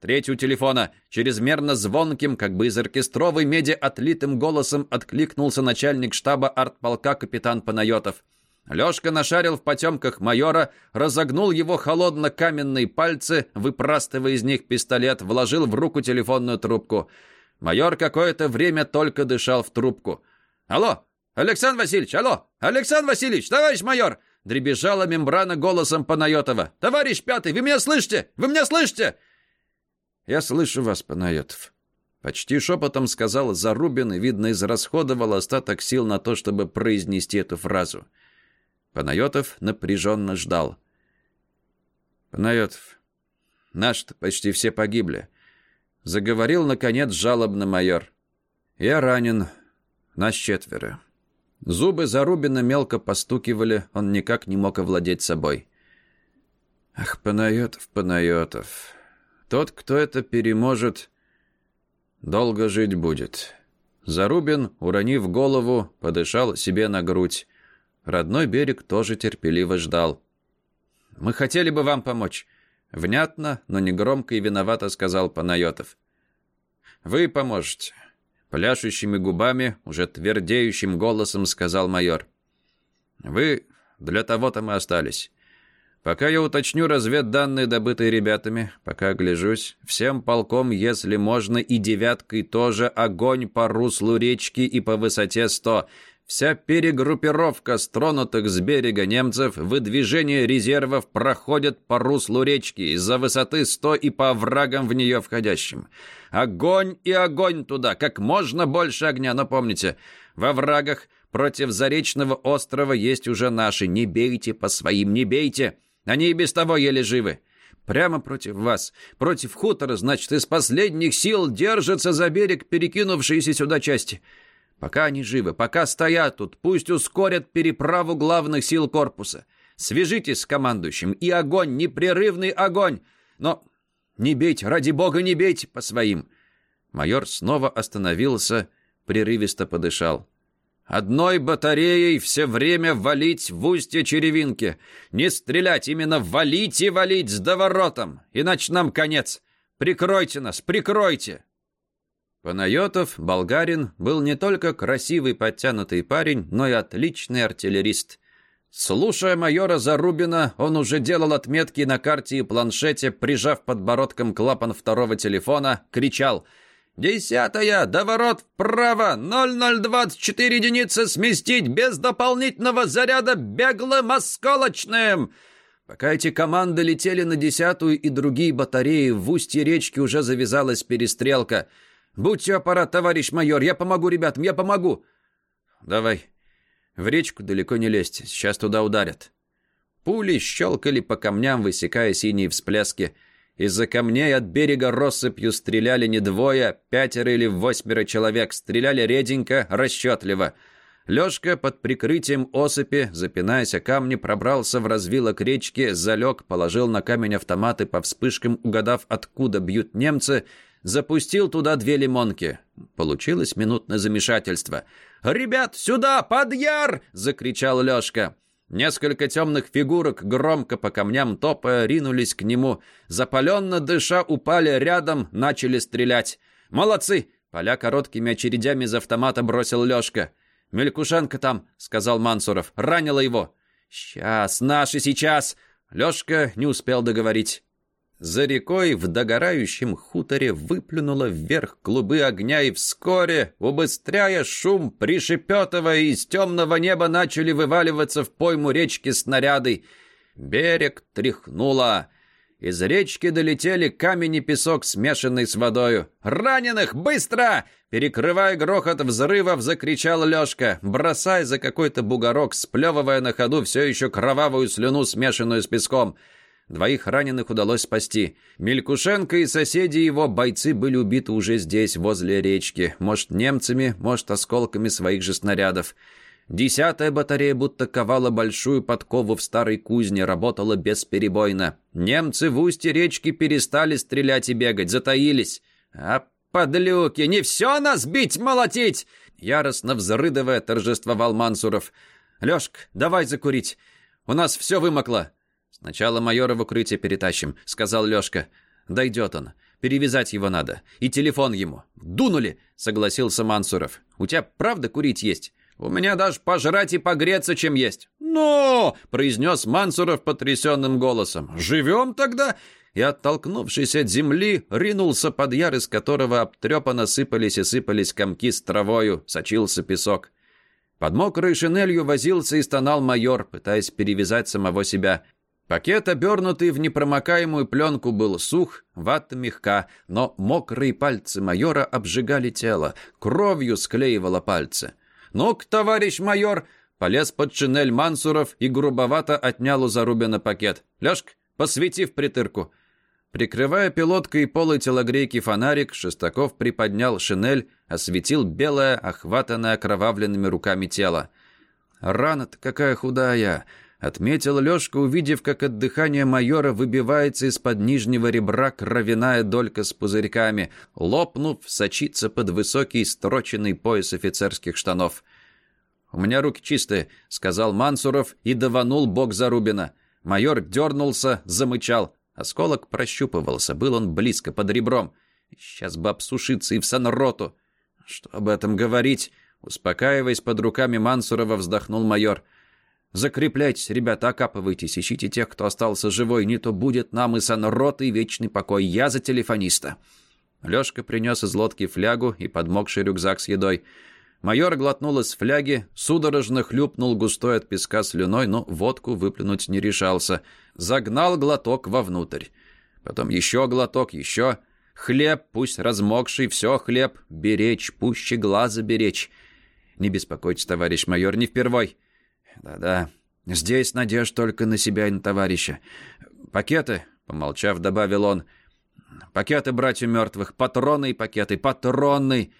Третью телефона, чрезмерно звонким, как бы из оркестровой меди отлитым голосом откликнулся начальник штаба артполка капитан Панайотов. Лёшка нашарил в потемках майора, разогнул его холодно-каменные пальцы, выпрастывая из них пистолет, вложил в руку телефонную трубку. Майор какое-то время только дышал в трубку. «Алло! Александр Васильевич! Алло! Александр Васильевич! Товарищ майор!» Дребезжала мембрана голосом Панайотова. «Товарищ пятый, вы меня слышите? Вы меня слышите?» «Я слышу вас, Панайотов». Почти шепотом сказал Зарубин и, видно, израсходовал остаток сил на то, чтобы произнести эту фразу. Панайотов напряженно ждал. «Панайотов, наши-то почти все погибли». Заговорил, наконец, жалобно майор. «Я ранен. Нас четверо». Зубы Зарубина мелко постукивали, он никак не мог овладеть собой. «Ах, Панайотов, Панайотов, тот, кто это переможет, долго жить будет. Зарубин, уронив голову, подышал себе на грудь. Родной берег тоже терпеливо ждал. «Мы хотели бы вам помочь», — внятно, но не громко и виновато сказал Панайотов. «Вы поможете», — пляшущими губами, уже твердеющим голосом сказал майор. «Вы для того-то мы остались. Пока я уточню разведданные, добытые ребятами, пока гляжусь, всем полком, если можно, и девяткой тоже огонь по руслу речки и по высоте сто. Вся перегруппировка стронутых с берега немцев, выдвижение резервов проходит по руслу речки из-за высоты сто и по врагам в нее входящим. Огонь и огонь туда, как можно больше огня, но помните, во врагах против Заречного острова есть уже наши. Не бейте по своим, не бейте. Они и без того еле живы. Прямо против вас, против хутора, значит, из последних сил держатся за берег перекинувшиеся сюда части. Пока они живы, пока стоят тут, пусть ускорят переправу главных сил корпуса. Свяжитесь с командующим, и огонь, непрерывный огонь. Но не бейте, ради бога, не бейте по своим. Майор снова остановился, прерывисто подышал. Одной батареей все время валить в устье черевинки. Не стрелять, именно валить и валить с доворотом. Иначе нам конец. Прикройте нас, прикройте!» Панайотов, болгарин, был не только красивый подтянутый парень, но и отличный артиллерист. Слушая майора Зарубина, он уже делал отметки на карте и планшете, прижав подбородком клапан второго телефона, кричал — «Десятая! До ворот вправо! 0024 единицы сместить без дополнительного заряда беглым осколочным!» Пока эти команды летели на десятую и другие батареи, в устье речки уже завязалась перестрелка. «Будьте аппарат, товарищ майор, я помогу ребятам, я помогу!» «Давай. В речку далеко не лезьте, сейчас туда ударят». Пули щелкали по камням, высекая синие всплески. Из-за камней от берега россыпью стреляли не двое, пятеро или восьмеро человек. Стреляли реденько, расчетливо. Лёшка под прикрытием осыпи, запинаясь о камни, пробрался в развилок речки, залег, положил на камень автоматы по вспышкам, угадав, откуда бьют немцы, запустил туда две лимонки. Получилось минутное замешательство. «Ребят, сюда, под яр!» — закричал Лёшка. Несколько темных фигурок, громко по камням топая, ринулись к нему. Запаленно дыша, упали рядом, начали стрелять. «Молодцы!» — поля короткими очередями из автомата бросил Лёшка. «Мелькушенко там», — сказал Мансуров. «Ранило его». «Сейчас, наши сейчас!» Лёшка не успел договорить. За рекой в догорающем хуторе выплюнуло вверх клубы огня, и вскоре, убыстряя шум, пришепетывая, из темного неба начали вываливаться в пойму речки снаряды. Берег тряхнуло. Из речки долетели камень и песок, смешанный с водою. «Раненых! Быстро!» Перекрывая грохот взрывов, закричал Лёшка, бросая за какой-то бугорок, сплевывая на ходу все еще кровавую слюну, смешанную с песком. Двоих раненых удалось спасти. Мелькушенко и соседи его, бойцы, были убиты уже здесь, возле речки. Может, немцами, может, осколками своих же снарядов. Десятая батарея будто ковала большую подкову в старой кузне, работала бесперебойно. Немцы в устье речки перестали стрелять и бегать, затаились. «А, подлюки, не все нас бить, молотить!» Яростно взрыдывая, торжествовал Мансуров. «Лёшка, давай закурить. У нас все вымокло». «Сначала майора в укрытие перетащим», — сказал Лёшка. «Дойдет он. Перевязать его надо. И телефон ему». «Дунули», — согласился Мансуров. «У тебя правда курить есть?» «У меня даже пожрать и погреться чем есть». «Но!» — произнес Мансуров потрясенным голосом. «Живем тогда?» И, оттолкнувшись от земли, ринулся под яр, из которого обтрепанно сыпались и сыпались комки с травою, сочился песок. Под мокрой шинелью возился и стонал майор, пытаясь перевязать самого себя. Пакет, обернутый в непромокаемую пленку, был сух, вата мягка, но мокрые пальцы майора обжигали тело, кровью склеивало пальцы. «Ну-ка, товарищ майор!» Полез под шинель Мансуров и грубовато отнял у Зарубина пакет. «Лёшка, посвети в притырку!» Прикрывая пилоткой полы телогрейки фонарик, Шестаков приподнял шинель, осветил белое, охватанное окровавленными руками тело. «Рана-то какая худая!» Отметил Лёшка, увидев, как от дыхания майора выбивается из-под нижнего ребра кровяная долька с пузырьками, лопнув, сочится под высокий строченный пояс офицерских штанов. «У меня руки чистые», — сказал Мансуров и даванул бок Зарубина. Майор дернулся, замычал. Осколок прощупывался, был он близко, под ребром. Сейчас бы обсушиться и в санроту. Что об этом говорить? Успокаиваясь под руками Мансурова, вздохнул майор. «Закрепляйтесь, ребята, окапывайтесь, ищите тех, кто остался живой, не то будет нам и санрот, и вечный покой. Я за телефониста». Лёшка принес из лодки флягу и подмокший рюкзак с едой. Майор глотнул из фляги, судорожно хлюпнул густой от песка слюной, но водку выплюнуть не решался. Загнал глоток вовнутрь. Потом еще глоток, еще. Хлеб, пусть размокший, все хлеб. Беречь, пуще глаза беречь. Не беспокойтесь, товарищ майор, не впервой. Да-да, здесь надежда только на себя и на товарища. Пакеты, помолчав, добавил он. Пакеты братьев мертвых, патроны и пакеты, патроны.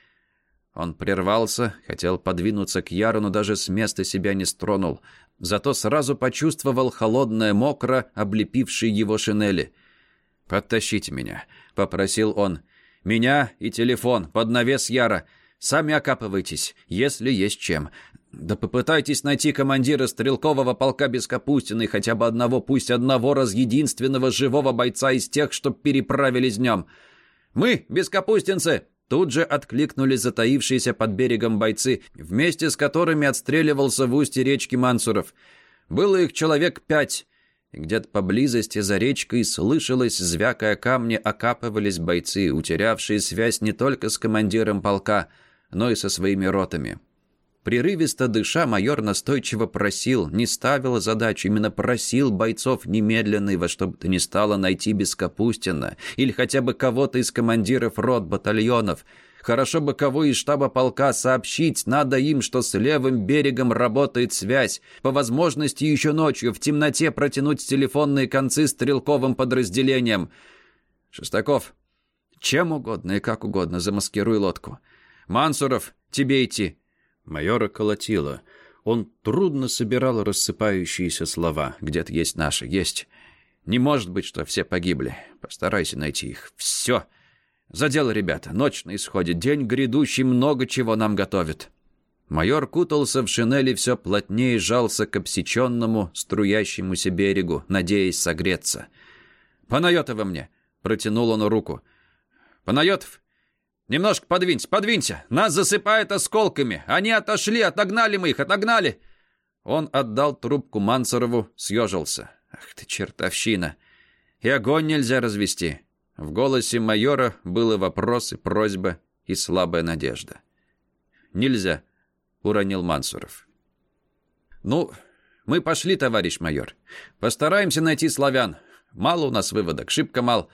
Он прервался, хотел подвинуться к Яру, но даже с места себя не стронул. Зато сразу почувствовал холодное мокро, облепившее его шинели. «Подтащите меня», — попросил он. «Меня и телефон, под навес Яра. Сами окапывайтесь, если есть чем. Да попытайтесь найти командира стрелкового полка без Капустины, хотя бы одного, пусть одного раз единственного живого бойца из тех, что переправились днем. Мы, бескапустинцы, Тут же откликнулись затаившиеся под берегом бойцы, вместе с которыми отстреливался в устье речки Мансуров. Было их человек пять, где-то поблизости за речкой слышалось, звякая камни, окапывались бойцы, утерявшие связь не только с командиром полка, но и со своими ротами. Прерывисто дыша, майор настойчиво просил, не ставил задачу, именно просил бойцов немедленно во что бы то ни стало найти Бескапустина или хотя бы кого-то из командиров рот батальонов. Хорошо бы кого из штаба полка сообщить, надо им, что с левым берегом работает связь. По возможности еще ночью в темноте протянуть телефонные концы стрелковым подразделением. Шестаков, чем угодно и как угодно замаскируй лодку. Мансуров, тебе идти. Майора колотило. Он трудно собирал рассыпающиеся слова. Где-то есть наши, есть. Не может быть, что все погибли. Постарайся найти их. Все. За дело, ребята. Ночь на исходе. День грядущий много чего нам готовит. Майор кутался в шинели все плотнее жался к обсеченному, струящемуся берегу, надеясь согреться. «Панайотова мне!» — протянул он руку. «Панайотов, Немножко подвинься, подвинься. Нас засыпает осколками. Они отошли, отогнали мы их, отогнали. Он отдал трубку Мансорову, съежился. Ах ты чертовщина. И огонь нельзя развести. В голосе майора было вопрос и просьба, и слабая надежда. «Нельзя», — уронил Мансуров. «Ну, мы пошли, товарищ майор. Постараемся найти славян. Мало у нас выводок, шибко мал.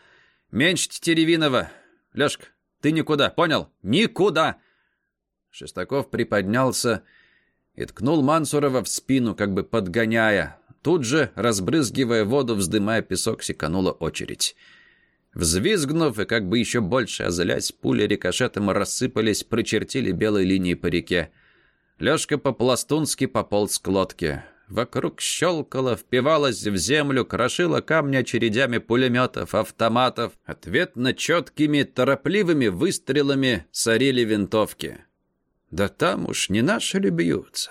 Меньше Теревинова. Лёшка, ты никуда, понял? Никуда!» Шестаков приподнялся и ткнул Мансурова в спину, как бы подгоняя. Тут же, разбрызгивая воду, вздымая песок, секанула очередь. Взвизгнув и как бы еще больше озлясь, пули рикошетом рассыпались, прочертили белой линии по реке. Лёшка по-пластунски пополз к лодке. Вокруг щелкало, впивалось в землю, крошило камни очередями пулеметов, автоматов. Ответно четкими, торопливыми выстрелами сорили винтовки. Да там уж не наши ли бьются?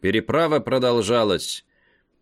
Переправа продолжалась.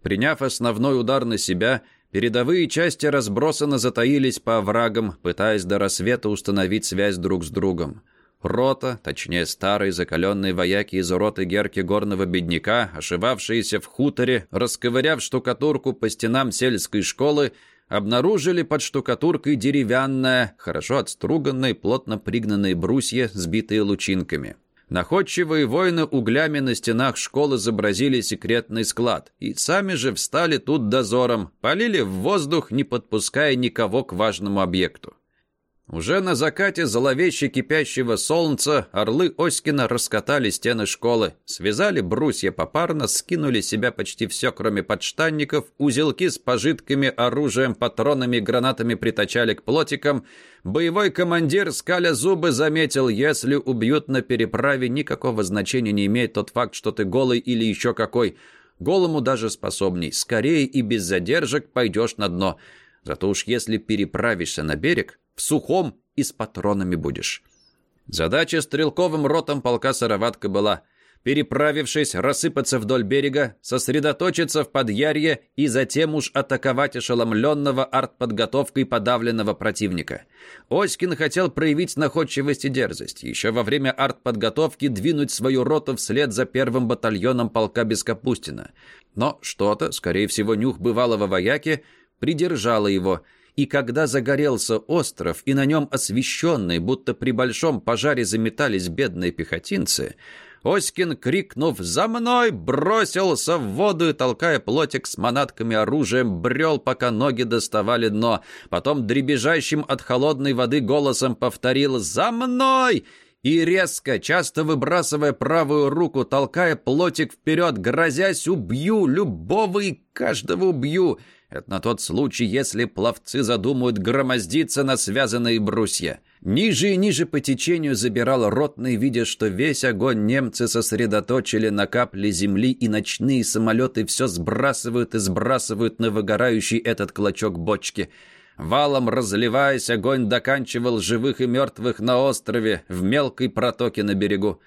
Приняв основной удар на себя, передовые части разбросанно затаились по оврагам, пытаясь до рассвета установить связь друг с другом. Рота, точнее старые закаленные вояки из роты Герки горного бедняка, ошивавшиеся в хуторе, расковыряв штукатурку по стенам сельской школы, обнаружили под штукатуркой деревянное, хорошо отструганное, плотно пригнанные брусья, сбитые лучинками. Находчивые воины углями на стенах школы изобразили секретный склад, и сами же встали тут дозором, полили в воздух, не подпуская никого к важному объекту. Уже на закате зловеще кипящего солнца орлы Оськина раскатали стены школы, связали брусья попарно, скинули себя почти все, кроме подштанников, узелки с пожитками, оружием, патронами гранатами притачали к плотикам. Боевой командир, скаля зубы, заметил, если убьют на переправе, никакого значения не имеет тот факт, что ты голый или еще какой. Голому даже способней. Скорее и без задержек пойдешь на дно. Зато уж если переправишься на берег, в сухом и с патронами будешь. Задача стрелковым ротам полка «Сыроватка» была переправившись, рассыпаться вдоль берега, сосредоточиться в подъярье и затем уж атаковать ошеломленного артподготовкой подавленного противника. Оськин хотел проявить находчивость и дерзость, еще во время артподготовки двинуть свою роту вслед за первым батальоном полка Бескапустина. Но что-то, скорее всего, нюх бывалого вояки, придержало его – и когда загорелся остров, и на нем освещенный, будто при большом пожаре заметались бедные пехотинцы, Оськин, крикнув «За мной!», бросился в воду и, толкая плотик с манатками оружием, брел, пока ноги доставали дно. Потом дребезжащим от холодной воды голосом повторил «За мной!» и резко, часто выбрасывая правую руку, толкая плотик вперед, грозясь «Убью! Любого и каждого убью!» Это на тот случай, если пловцы задумают громоздиться на связанные брусья. Ниже и ниже по течению забирал ротный, видя, что весь огонь немцы сосредоточили на капле земли, и ночные самолеты все сбрасывают и сбрасывают на выгорающий этот клочок бочки. Валом разливаясь, огонь доканчивал живых и мертвых на острове, в мелкой протоке на берегу.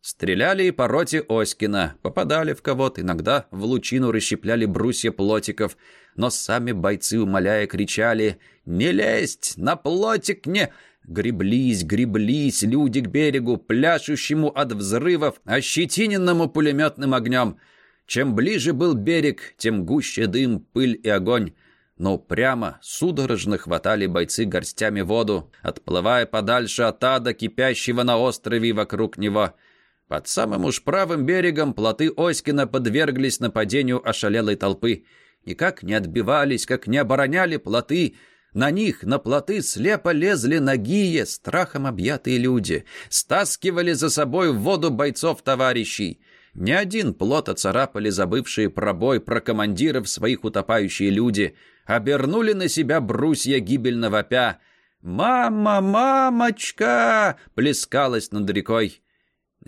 Стреляли и по роте Оськина, попадали в кого-то, иногда в лучину расщепляли брусья плотиков, но сами бойцы, умоляя, кричали «Не лезть! На плотик не...» Греблись, греблись люди к берегу, пляшущему от взрывов, ощетиненному пулеметным огнем. Чем ближе был берег, тем гуще дым, пыль и огонь. Но прямо судорожно хватали бойцы горстями воду, отплывая подальше от ада, кипящего на острове и вокруг него — под самым уж правым берегом плоты Оськина подверглись нападению ошалелой толпы. И как не отбивались, как не обороняли плоты, на них, на плоты, слепо лезли нагие, страхом объятые люди, стаскивали за собой в воду бойцов-товарищей. Ни один плот оцарапали забывшие пробой про командиров своих утопающие люди, обернули на себя брусья гибельного пя. «Мама, мамочка!» плескалась над рекой.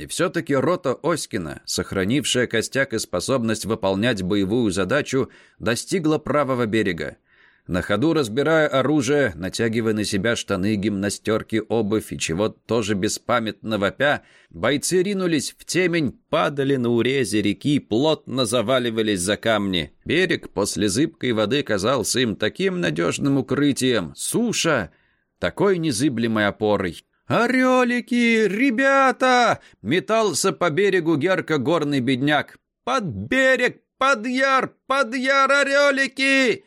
И все-таки рота Оськина, сохранившая костяк и способность выполнять боевую задачу, достигла правого берега. На ходу разбирая оружие, натягивая на себя штаны, гимнастерки, обувь и чего тоже беспамятно вопя, бойцы ринулись в темень, падали на урезе реки, плотно заваливались за камни. Берег после зыбкой воды казался им таким надежным укрытием, суша — такой незыблемой опорой. «Орелики! Ребята!» — метался по берегу герко-горный бедняк. «Под берег! Под яр! Под яр, орелики!»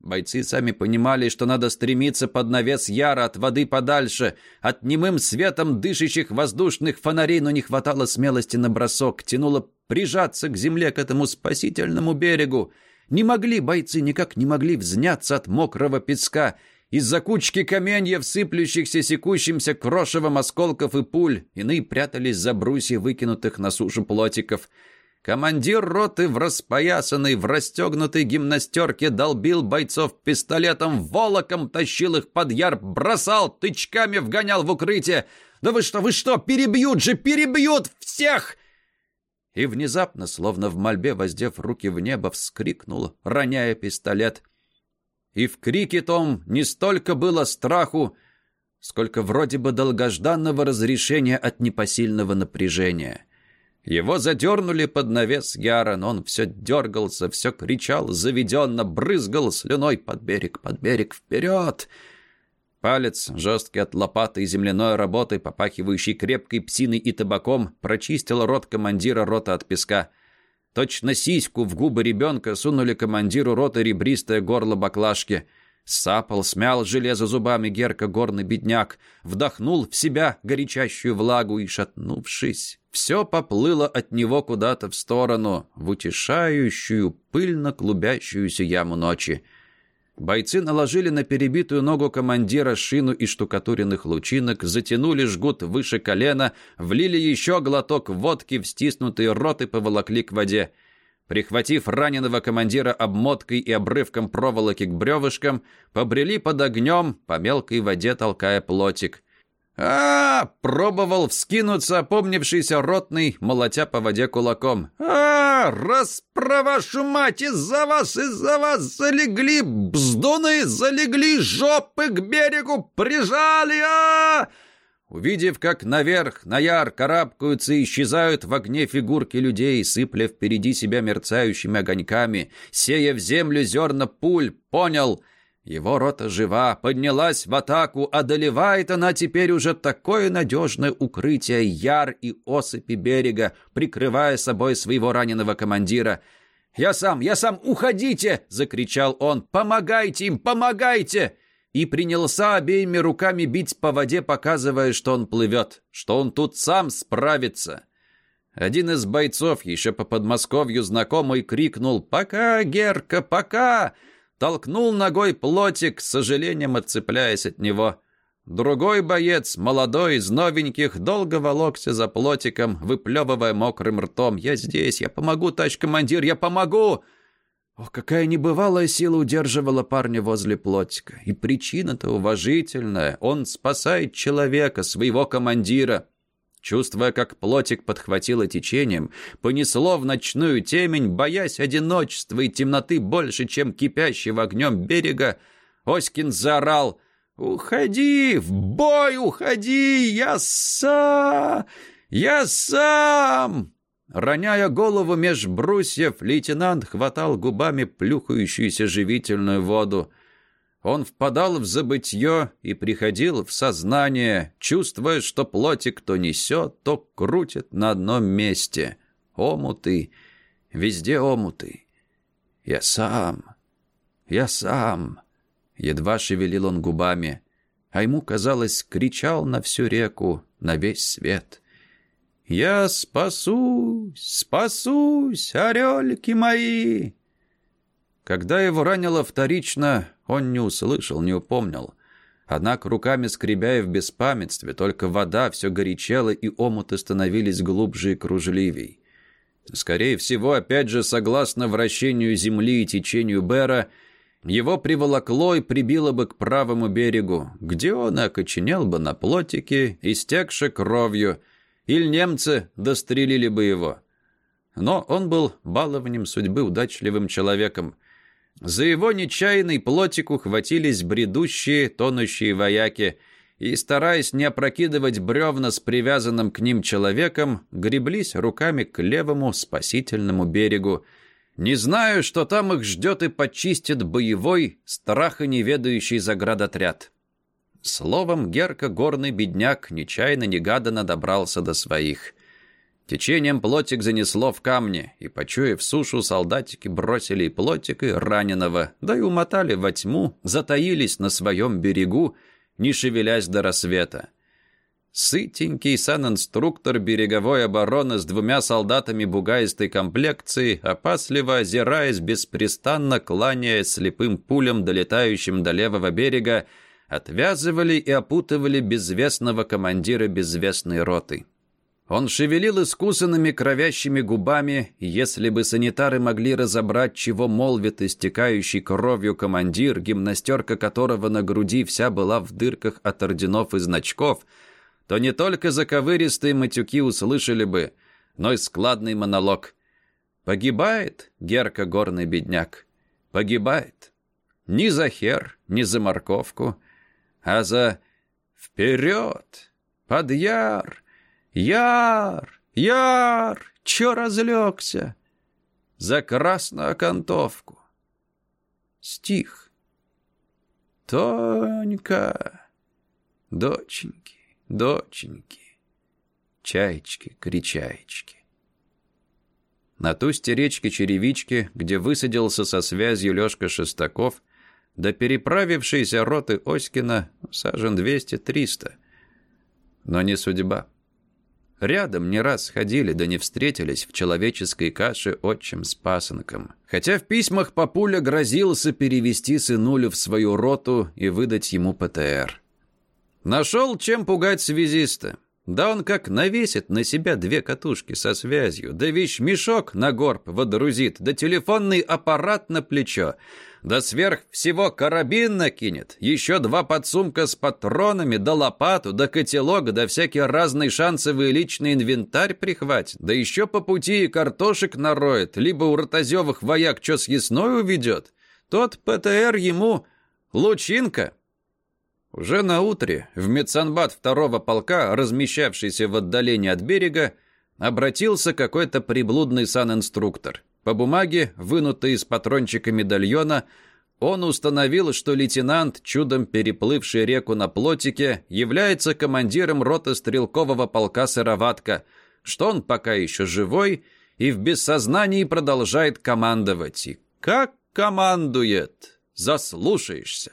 Бойцы сами понимали, что надо стремиться под навес яра от воды подальше, от немым светом дышащих воздушных фонарей, но не хватало смелости на бросок, тянуло прижаться к земле, к этому спасительному берегу. Не могли бойцы, никак не могли взняться от мокрого песка, из-за кучки каменьев, сыплющихся секущимся крошевом осколков и пуль, иные прятались за брусья выкинутых на сушу плотиков. Командир роты в распоясанной, в расстегнутой гимнастерке долбил бойцов пистолетом, волоком тащил их под яр, бросал, тычками вгонял в укрытие. «Да вы что, вы что, перебьют же, перебьют всех!» И внезапно, словно в мольбе, воздев руки в небо, вскрикнул, роняя пистолет. И в крике том не столько было страху, сколько вроде бы долгожданного разрешения от непосильного напряжения. Его задернули под навес Яра, но он все дергался, все кричал, заведенно, брызгал слюной под берег, под берег, вперед! Палец, жесткий от лопаты и земляной работы, попахивающий крепкой псиной и табаком, прочистил рот командира рота от песка — Точно сиську в губы ребенка сунули командиру роты ребристое горло баклажки. Сапал, смял железо зубами Герка горный бедняк, вдохнул в себя горячащую влагу и, шатнувшись, все поплыло от него куда-то в сторону, в утешающую, пыльно клубящуюся яму ночи. Бойцы наложили на перебитую ногу командира шину из штукатуренных лучинок, затянули жгут выше колена, влили еще глоток водки в стиснутые рот и поволокли к воде. Прихватив раненого командира обмоткой и обрывком проволоки к бревышкам, побрели под огнем, по мелкой воде толкая плотик а, пробовал вскинуться опомнившийся ротный, молотя по воде кулаком. а вашу мать! Из-за вас, из-за вас залегли бздуны, залегли жопы к берегу, прижали! а увидев, как наверх, на яр карабкаются и исчезают в огне фигурки людей, сыпля впереди себя мерцающими огоньками, сея в землю зерна пуль, понял — его рота жива, поднялась в атаку, одолевает она теперь уже такое надежное укрытие яр и осыпи берега, прикрывая собой своего раненого командира. «Я сам, я сам, уходите!» — закричал он. «Помогайте им, помогайте!» И принялся обеими руками бить по воде, показывая, что он плывет, что он тут сам справится. Один из бойцов, еще по Подмосковью знакомый, крикнул «Пока, Герка, пока!» Толкнул ногой плотик, с сожалением отцепляясь от него. Другой боец, молодой, из новеньких, долго волокся за плотиком, выплевывая мокрым ртом. «Я здесь, я помогу, тач командир, я помогу!» Ох, какая небывалая сила удерживала парня возле плотика. И причина-то уважительная. Он спасает человека, своего командира. Чувствуя, как плотик подхватило течением, понесло в ночную темень, боясь одиночества и темноты больше, чем кипящего огнем берега, Оськин заорал «Уходи! В бой уходи! Я сам! Я сам!» Роняя голову меж брусьев, лейтенант хватал губами плюхающуюся живительную воду. Он впадал в забытье и приходил в сознание, чувствуя, что плотик то несет, то крутит на одном месте. Омуты, везде омуты. Я сам, я сам. Едва шевелил он губами, а ему, казалось, кричал на всю реку, на весь свет. «Я спасусь, спасусь, орельки мои!» Когда его ранило вторично, он не услышал, не упомнил. Однако руками скребя и в беспамятстве, только вода все горячела, и омуты становились глубже и кружливей. Скорее всего, опять же, согласно вращению земли и течению Бера, его приволокло и прибило бы к правому берегу, где он окоченел бы на плотике, истекши кровью, или немцы дострелили бы его. Но он был баловнем судьбы удачливым человеком. За его нечаянный плотик ухватились бредущие, тонущие вояки и, стараясь не опрокидывать бревна с привязанным к ним человеком, греблись руками к левому спасительному берегу, не знаю, что там их ждет и почистит боевой, страха неведающий заградотряд. Словом, Герка, горный бедняк, нечаянно-негаданно добрался до своих. Течением плотик занесло в камни, и, почуяв сушу, солдатики бросили и плотик, и раненого, да и умотали во тьму, затаились на своем берегу, не шевелясь до рассвета. Сытенький санинструктор береговой обороны с двумя солдатами бугаистой комплекции, опасливо озираясь, беспрестанно кланяясь слепым пулям, долетающим до левого берега, отвязывали и опутывали безвестного командира безвестной роты. Он шевелил искусанными кровящими губами, если бы санитары могли разобрать, чего молвит истекающий кровью командир, гимнастерка которого на груди вся была в дырках от орденов и значков, то не только заковыристые матюки услышали бы, но и складный монолог. «Погибает, Герка горный бедняк, погибает. Ни за хер, ни за морковку, а за «Вперед! Под яр!» «Яр! Чё разлегся?» «За красную окантовку!» Стих. «Тонька! Доченьки, доченьки, чаечки, кричаечки!» На тусте речки Черевички, где высадился со связью Лёшка Шестаков, до переправившейся роты Оськина сажен 200-300. Но не судьба. Рядом не раз ходили, да не встретились в человеческой каше отчим с пасынком. Хотя в письмах папуля грозился перевести сынулю в свою роту и выдать ему ПТР. Нашел, чем пугать связиста. Да он как навесит на себя две катушки со связью, да вещмешок на горб водрузит, да телефонный аппарат на плечо — да сверх всего карабин накинет, еще два подсумка с патронами, да лопату, да котелок, да всякий разный шансовый личный инвентарь прихватит, да еще по пути и картошек нароет, либо у ротозевых вояк что съестной уведет. Тот ПТР ему лучинка. Уже на утре в медсанбат второго полка, размещавшийся в отдалении от берега, обратился какой-то приблудный санинструктор. По бумаге, вынутой из патрончика медальона, он установил, что лейтенант, чудом переплывший реку на плотике, является командиром роты стрелкового полка «Сыроватка», что он пока еще живой и в бессознании продолжает командовать. И как командует! Заслушаешься!